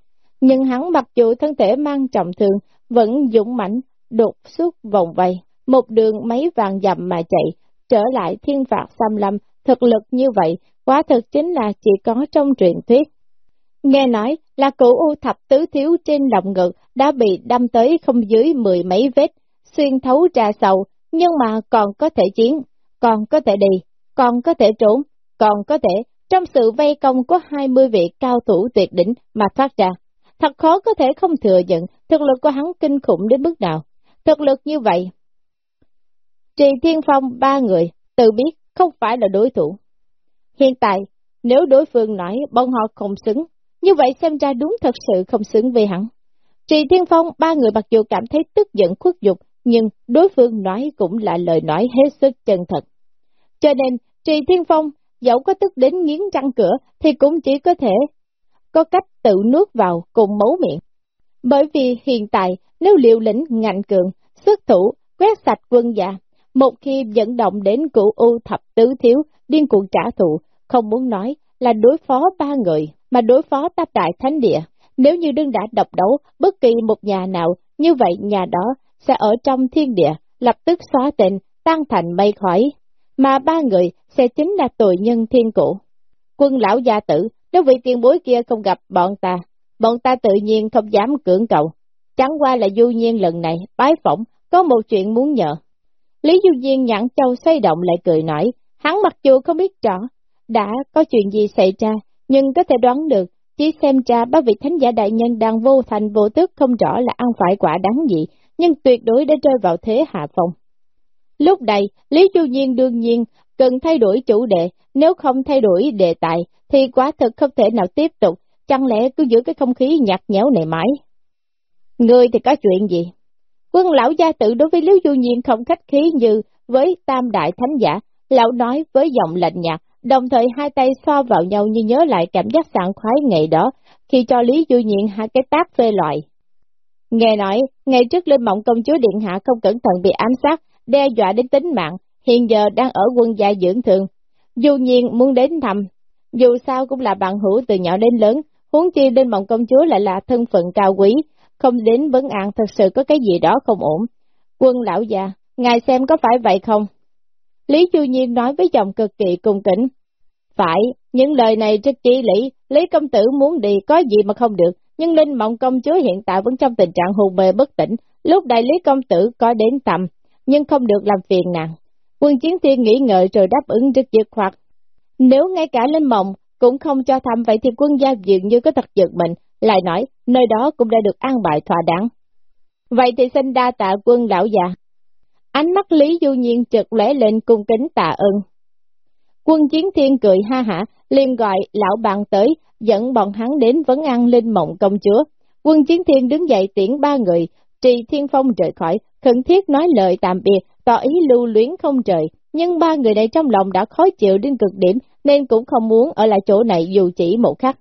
Nhưng hắn mặc dù thân thể mang trọng thương, vẫn dũng mãnh đột xuất vòng vây, một đường mấy vàng dặm mà chạy, trở lại thiên phạt xâm lâm, thực lực như vậy, quá thực chính là chỉ có trong truyền thuyết. Nghe nói là cửu u thập tứ thiếu trên lòng ngực đã bị đâm tới không dưới mười mấy vết, xuyên thấu ra sầu, nhưng mà còn có thể chiến, còn có thể đi, còn có thể trốn, còn có thể trong sự vây công có 20 vị cao thủ tuyệt đỉnh mà thoát ra. Thật khó có thể không thừa nhận thực lực của hắn kinh khủng đến mức nào. Thực lực như vậy. Trì Thiên Phong ba người tự biết không phải là đối thủ. Hiện tại, nếu đối phương nói bọn họ không xứng, như vậy xem ra đúng thật sự không xứng với hắn. Trì Thiên Phong ba người mặc dù cảm thấy tức giận khuất dục, nhưng đối phương nói cũng là lời nói hết sức chân thật. Cho nên, Trì Thiên Phong, dẫu có tức đến nghiến răng cửa, thì cũng chỉ có thể có cách tự nuốt vào cùng mấu miệng. Bởi vì hiện tại, nếu liều lĩnh ngạnh cường, xuất thủ, quét sạch quân già, một khi dẫn động đến cụ U thập tứ thiếu, điên cuồng trả thù, không muốn nói là đối phó ba người, mà đối phó tam đại thánh địa. Nếu như đương đã độc đấu bất kỳ một nhà nào, như vậy nhà đó sẽ ở trong thiên địa, lập tức xóa tên, tan thành mây khỏi, mà ba người sẽ chính là tội nhân thiên cổ. Quân lão gia tử, nếu vị tiền bối kia không gặp bọn ta, bọn ta tự nhiên không dám cưỡng cầu. Chẳng qua là du nhiên lần này, bái phỏng, có một chuyện muốn nhờ. Lý du nhiên nhãn châu xoay động lại cười nói, hắn mặc dù không biết rõ, đã có chuyện gì xảy ra, nhưng có thể đoán được, chỉ xem cha ba vị thánh giả đại nhân đang vô thành vô tức không rõ là ăn phải quả đáng gì, nhưng tuyệt đối đã rơi vào thế hạ phong. Lúc này, Lý Du Nhiên đương nhiên cần thay đổi chủ đề, nếu không thay đổi đề tài, thì quả thực không thể nào tiếp tục, chẳng lẽ cứ giữ cái không khí nhạt nhẽo này mãi. Người thì có chuyện gì? Quân lão gia tự đối với Lý Du Nhiên không khách khí như với tam đại thánh giả, lão nói với giọng lạnh nhạt, đồng thời hai tay so vào nhau như nhớ lại cảm giác sảng khoái ngày đó, khi cho Lý Du Nhiên hai cái tác phê loại. Nghe nói, ngày trước lên mộng công chúa Điện Hạ không cẩn thận bị ám sát, đe dọa đến tính mạng, hiện giờ đang ở quân gia dưỡng thường. Dù nhiên muốn đến thăm, dù sao cũng là bạn hữu từ nhỏ đến lớn, huống chi lên mộng công chúa lại là thân phận cao quý, không đến vấn an thật sự có cái gì đó không ổn. Quân lão già, ngài xem có phải vậy không? Lý Chu Nhiên nói với giọng cực kỳ cung kính. Phải, những lời này rất chi lý, Lý công tử muốn đi có gì mà không được, nhưng Linh Mộng công chúa hiện tại vẫn trong tình trạng hồn mê bất tỉnh, lúc đại Lý công tử có đến tầm, nhưng không được làm phiền nàng. Quân chiến thiên nghĩ ngợi rồi đáp ứng rất dứt khoát. Nếu ngay cả Linh Mộng cũng không cho thăm vậy thì quân gia dường như có thật giật mình, lại nói, nơi đó cũng đã được an bài thỏa đáng. Vậy thì xin đa tạ quân lão già. Ánh mắt Lý Du Nhiên chợt lóe lên cung kính tạ ơn. Quân chiến thiên cười ha hả, liền gọi lão bạn tới, dẫn bọn hắn đến vấn ăn linh mộng công chúa. Quân chiến thiên đứng dậy tiễn ba người, trì thiên phong rời khỏi, khẩn thiết nói lời tạm biệt, tỏ ý lưu luyến không trời. Nhưng ba người này trong lòng đã khó chịu đến cực điểm, nên cũng không muốn ở lại chỗ này dù chỉ một khắc.